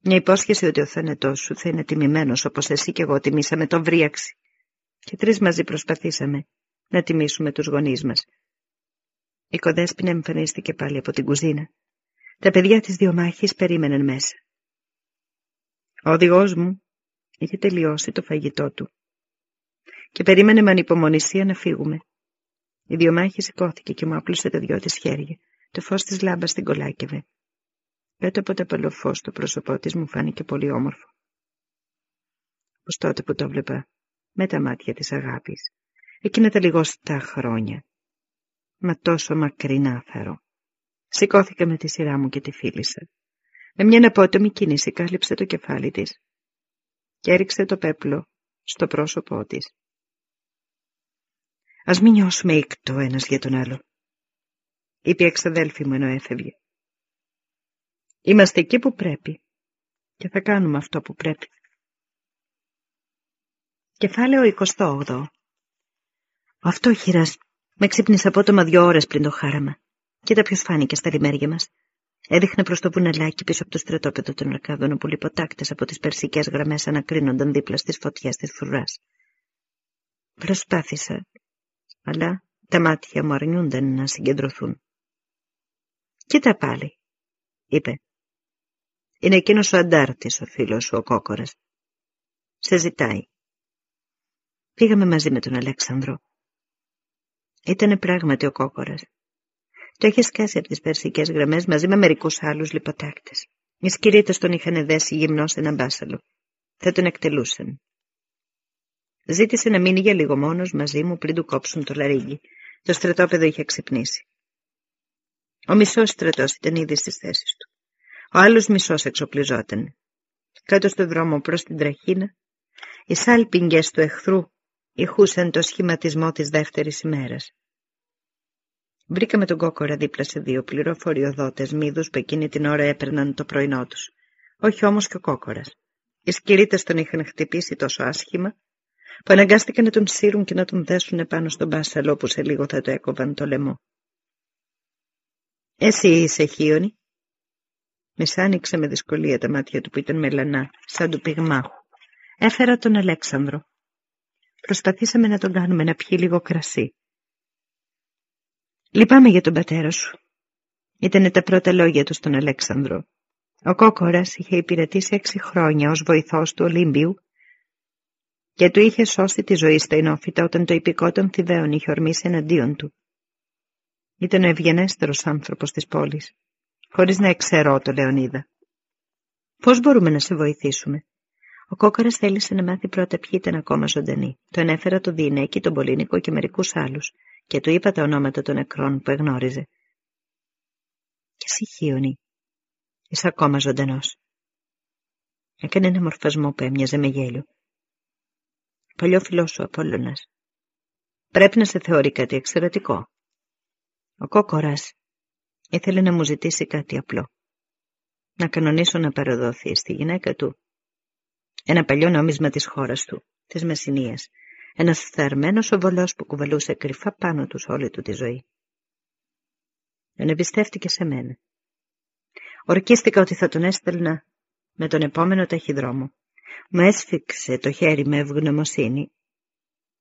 Μια υπόσχεση ότι ο θάνατός σου θα είναι τιμημένος όπως εσύ και εγώ τιμήσαμε το βρίαξη. Και τρεις μαζί προσπαθήσαμε να τιμήσουμε τους γονείς μας. Η κοδέσποινα εμφανίστηκε πάλι από την κουζίνα. Τα παιδιά της δυο μάχης περίμεναν μέσα. Ο οδηγός μου είχε τελειώσει το φαγητό του και περίμενε με ανυπομονησία να φύγουμε. Η διομάχη σηκώθηκε και μου άπλωσε τα δυο της χέρια. Το φως της λάμπας την κολάκευε. Κάτω από το παλαιοφώς το πρόσωπό της μου φάνηκε πολύ όμορφο. Πως τότε που το βλέπα με τα μάτια της αγάπης. Εκείνα τα λιγοστά χρόνια. Μα τόσο μακρινά φέρω. Σηκώθηκα με τη σειρά μου και τη φίλησα. Με μια απότομη κίνηση κάλυψε το κεφάλι της και έριξε το πέπλο στο πρόσωπό της. Ας μην νιώσουμε ήκτο ένας για τον άλλο. Είπε η εξαδέλφη μου ενώ έφευγε. Είμαστε εκεί που πρέπει και θα κάνουμε αυτό που πρέπει. Κεφάλαιο 28 Ο αυτόχειρας με ξύπνησε απότομα δυο ώρες πριν το χάραμα. Κοίτα ποιος φάνηκε στα λιμέρια μας. Έδειχνε προς το βουνελάκι πίσω από το στρατόπεδο των Αρκάδων όπου λιποτάκτες από τις περσικές γραμμές ανακρίνονταν δίπλα στις φωτιές της φρουράς. Προσπάθησα αλλά τα μάτια μου αρνιούνταν να συγκεντρωθούν. «Κοίτα πάλι», είπε. «Είναι εκείνος ο αντάρτης, ο φίλος σου, ο κόκορας. Σε ζητάει». Πήγαμε μαζί με τον Αλέξανδρο. Ήτανε πράγματι ο κόκορας. Το είχε σκάσει από τις περσικές γραμμές μαζί με μερικούς άλλους λιποτάκτες. Οι σκυρίτες τον είχαν δέσει γυμνό σε έναν μπάσαλο. Θα τον εκτελούσαν. Ζήτησε να μείνει για λίγο μόνος μαζί μου πριν του κόψουν το λαρίγι. Το στρατόπεδο είχε ξυπνήσει. Ο μισός στρατός ήταν ήδη στις θέσεις του. Ο άλλος μισός εξοπλιζόταν. Κάτω στο δρόμο προς την τραχίνα, οι σάλπιγγες του εχθρού ηχούσαν το σχηματισμό της δεύτερης ημέρας. Βρήκαμε τον κόκορα δίπλα σε δύο πληροφοριοδότες μύδους που εκείνη την ώρα έπαιρναν το πρωινό τους. Όχι όμως και ο κόκορας. Οι σκυρίτες τον είχαν χτυπήσει τόσο άσχημα που αναγκάστηκαν να τον σύρουν και να τον δέσουν πάνω στον μπάσαλο που σε λίγο θα το έκοβαν το λαιμό. Εσύ είσαι χίονι. Μεσάνοιξε με δυσκολία τα μάτια του που ήταν μελανά, σαν του πυγμάχου. Έφερα τον Αλέξανδρο. Προσπαθήσαμε να τον κάνουμε να πιει λίγο κρασί. Λυπάμαι για τον πατέρα σου. Ήτανε τα πρώτα λόγια του στον Αλέξανδρο. Ο Κόκορας είχε υπηρετήσει έξι χρόνια ως βοηθός του Ολύμπιου και του είχε σώσει τη ζωή στα ενόφυτα όταν το υπηκό των Θηβαίων είχε ορμήσει εναντίον του. Ήταν ο ευγενέστερος άνθρωπος της πόλης, χωρίς να εξαιρώ το Λεωνίδα. Πώς μπορούμε να σε βοηθήσουμε; Ο κόκορα θέλησε να μάθει πρώτα ποιοι ήταν ακόμα ζωντανοί. Τον έφερα το Διηνέκη, τον Πολύνικο και μερικούς άλλους, και του είπα τα ονόματα των νεκρών που εγνώριζε. Και εσύ, Χίωνη, είσαι ακόμα ζωντανός. Έκανε ένα μορφασμό που έμοιαζε με γέλιο παλιό φιλό σου Απόλλωνας. πρέπει να σε θεωρεί κάτι εξαιρετικό. Ο κόκορας ήθελε να μου ζητήσει κάτι απλό. Να κανονίσω να παραδοθεί στη γυναίκα του ένα παλιό νόμισμα της χώρας του, της Μεσσηνίας, ένας θερμένος οβολός που κουβαλούσε κρυφά πάνω τους όλη του τη ζωή. Τον εμπιστεύτηκε σε μένα. Ορκίστηκα ότι θα τον έστελνα με τον επόμενο ταχυδρόμο. Μου έσφιξε το χέρι με ευγνωμοσύνη.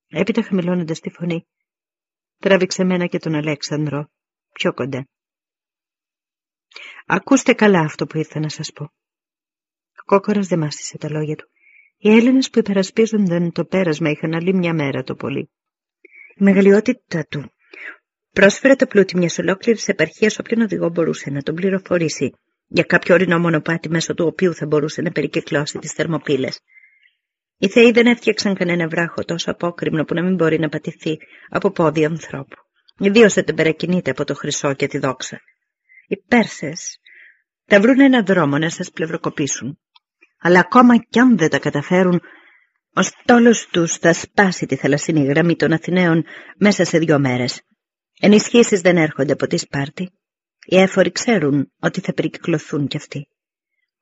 Έπειτα χαμηλώνοντας τη φωνή, τράβηξε μένα και τον Αλέξανδρο πιο κοντά. Ακούστε καλά αυτό που ήρθα να σας πω. Ο κόκορας δεν μάστησε τα λόγια του. Οι Έλληνες που υπερασπίζονταν το πέρασμα είχαν άλλη μια μέρα το πολύ. Η μεγαλειότητα του πρόσφερε το πλούτι μιας ολόκληρης επαρχίας όποιον οδηγό μπορούσε να τον πληροφορήσει για κάποιο ορεινό μονοπάτι μέσω του οποίου θα μπορούσε να περικεκλώσει τις θερμοπύλες. Οι θεοί δεν έφτιαξαν κανένα βράχο τόσο απόκριμνο που να μην μπορεί να πατηθεί από πόδι ανθρώπου. Ιδίως δεν παρακινείται από το χρυσό και τη δόξα. Οι Πέρσες θα βρουν έναν δρόμο να σας πλευροκοπήσουν. Αλλά ακόμα κι αν δεν τα καταφέρουν, ο στόλος τους θα σπάσει τη θαλασσινή γραμμή των Αθηναίων μέσα σε δύο μέρες. Ενισχύσεις δεν έρχονται από τη Σπάρτη. Οι έφοροι ξέρουν ότι θα περικυκλωθούν κι αυτοί.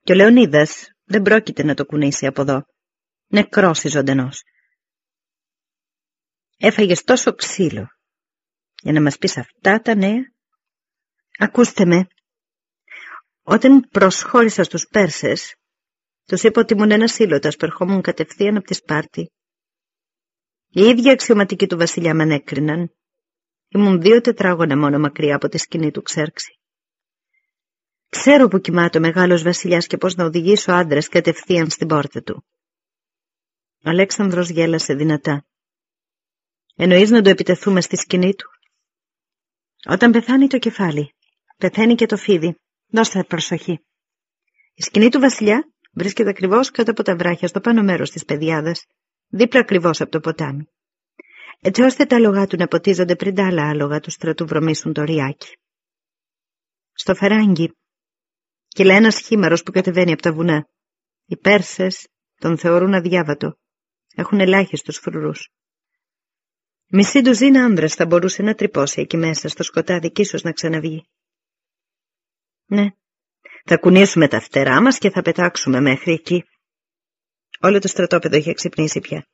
Και ο Λεωνίδας δεν πρόκειται να το κουνήσει από εδώ. Νεκρός ή ζωντανός. Έφαγες τόσο ξύλο για να μας πεις αυτά τα νέα; Ακούστε με. Όταν προσχώρησα στους Πέρσες, τους είπα ότι ήμουν ένας ήλωτας που ερχόμουν κατευθείαν από τη Σπάρτη. Οι ίδιοι αξιωματικοί του βασιλιά με ανέκριναν. Ήμουν δύο τετράγωνα μόνο μακριά από τη σκηνή του Ξέρξη. Ξέρω που κοιμάται ο μεγάλος βασιλιάς και πώς να οδηγήσω άντρες κατευθείαν στην πόρτα του. Ο Αλέξανδρος γέλασε δυνατά. Εννοείς να το επιτεθούμε στη σκηνή του; Όταν πεθάνει το κεφάλι, πεθαίνει και το φίδι. Δώστε προσοχή. Η σκηνή του βασιλιά βρίσκεται ακριβώς κάτω από τα βράχια στο πάνω μέρος της πεδιάδας, δίπλα ακριβώς από το ποτάμι. Έτσι ώστε τα άλογα του να ποτίζονται πριν τα άλλα άλογα του στρατού βρωμίσουν το ριάκι. Στο φεράγγι κυλά ένας χήμαρος που κατεβαίνει από τα βουνά. Οι Πέρσες τον θεωρούν αδιάβατο. Έχουν ελάχιστους φρουρούς. Μισή ντουζίνα άνδρας θα μπορούσε να τρυπώσει εκεί μέσα στο σκοτάδι και ίσως να ξαναβγεί. Ναι, θα κουνήσουμε τα φτερά μας και θα πετάξουμε μέχρι εκεί. Όλο το στρατόπεδο είχε ξυπνήσει πια.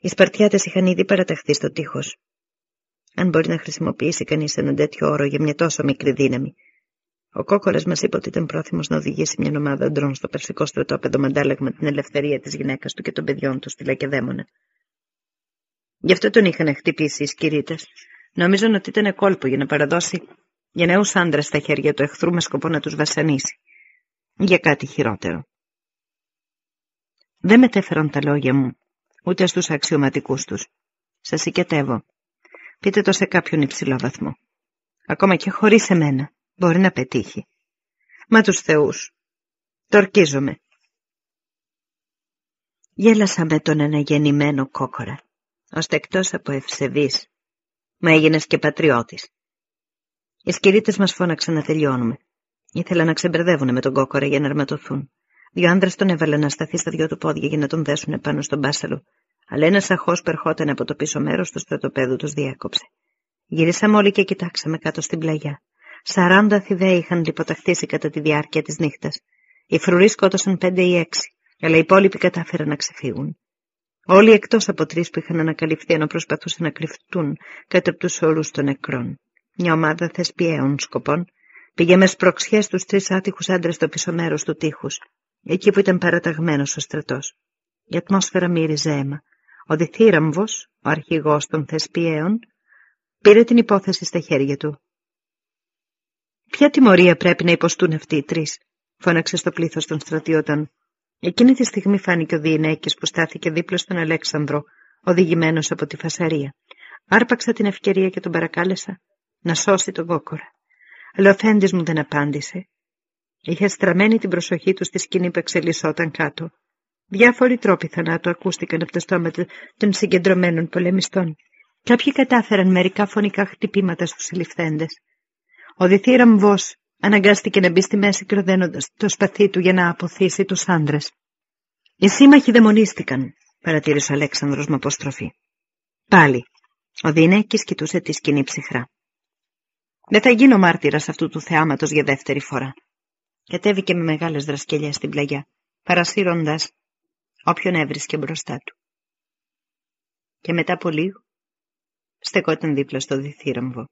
Οι Σπαρτιάτες είχαν ήδη παραταχθεί στο τείχος. Αν μπορεί να χρησιμοποιήσει κανείς έναν τέτοιο όρο για μια τόσο μικρή δύναμη. Ο κόκορα μας είπε ότι ήταν πρόθυμος να οδηγήσει μια ομάδα ντρόν στο περσικό στρατόπεδο με αντάλλαγμα την ελευθερία της γυναίκας του και των παιδιών του στη Λακεδαίμονα. Γι' αυτό τον είχαν χτυπήσει οι σκυρίτες. Νόμιζαν ότι ήταν κόλπο για να παραδώσει για νέους άντρες στα χέρια του εχθρού με σκοπό να τους βασανίσει. Για κάτι χειρότερο. Δεν μετέφεραν τα λόγια μου, ούτε στους αξιωματικούς τους. Σας οικετεύω. Πείτε το σε κάποιον υψηλό βαθμό. Ακόμα και χωρίς εμένα μπορεί να πετύχει. Μα τους θεούς. Το ορκίζομαι. Γέλασα με τον αναγεννημένο κόκορα ώστε εκτός από ευσεβής, μα έγινες και πατριώτης. Οι σκυρίτες μας φώναξαν να τελειώνουμε. Ήθελαν να ξεμπερδεύουν με τον κόκορα για να αρματωθούν. Δύο άντρε τον έβαλαν να σταθεί στα δυο του πόδια για να τον δέσουν πάνω στον μπάσαλο, αλλά ένας αχώ που ερχόταν από το πίσω μέρος του στρατοπέδου τους διέκοψε. Γυρίσαμε όλοι και κοιτάξαμε κάτω στην πλαγιά. Σαράντα θηδαίοι είχαν λιποταχτήσει κατά τη διάρκεια της νύχτας. Οι φρουροί σκότωσαν πέντε ή έξι, αλλά οι υπόλοιποι κατάφεραν να ξεφύγουν. Όλοι εκτός από τρεις που είχαν ανακαλυφθεί ενώ προσπαθούσαν να κρυφτούν κάτω από τους όρους των νεκρών. Μια ομάδα θεσπιαίων σκοπών πήγε με σπροξιές τους τρεις άτυχους άντρες στο πίσω μέρος του τείχους, εκεί που ήταν παραταγμένος ο στρατός. Η ατμόσφαιρα μύριζε αίμα. Ο Διθύραμβος, ο αρχηγός των θεσπιαίων, πήρε την υπόθεση στα χέρια του. Ποια τιμωρία πρέπει να υποστούν αυτοί οι τρεις, φώναξε στο πλήθος των στρατιώτων Εκείνη τη στιγμή φάνηκε ο Διενέκης που στάθηκε δίπλα στον Αλέξανδρο, οδηγημένος από τη φασαρία. Άρπαξα την ευκαιρία και τον παρακάλεσα να σώσει τον κόκορα. Αλλά ο Φέντης μου δεν απάντησε. Είχε στραμμένη την προσοχή του στη σκηνή που εξελισσόταν κάτω. Διάφοροι τρόποι θανάτου ακούστηκαν από τα στόματα των συγκεντρωμένων πολεμιστών. Κάποιοι κατάφεραν μερικά φωνικά χτυπήματα στους συλληφθέντες. Ο Διθύραμβος Αναγκάστηκε να μπει στη μέση κροδένοντας το σπαθί του για να αποθήσει τους άντρες. Οι σύμμαχοι δαιμονίστηκαν, παρατήρησε ο Αλέξανδρος με αποστροφή. Πάλι, Ο Δινέκης κοιτούσε τη σκηνή ψυχρά. Δεν θα γίνω μάρτυρας αυτού του θεάματος για δεύτερη φορά. Κατέβηκε με μεγάλες δρασκελιές στην πλαγιά, παρασύροντας όποιον έβρισκε μπροστά του. Και μετά από λίγο στεκόταν δίπλα στο διθύραμβο.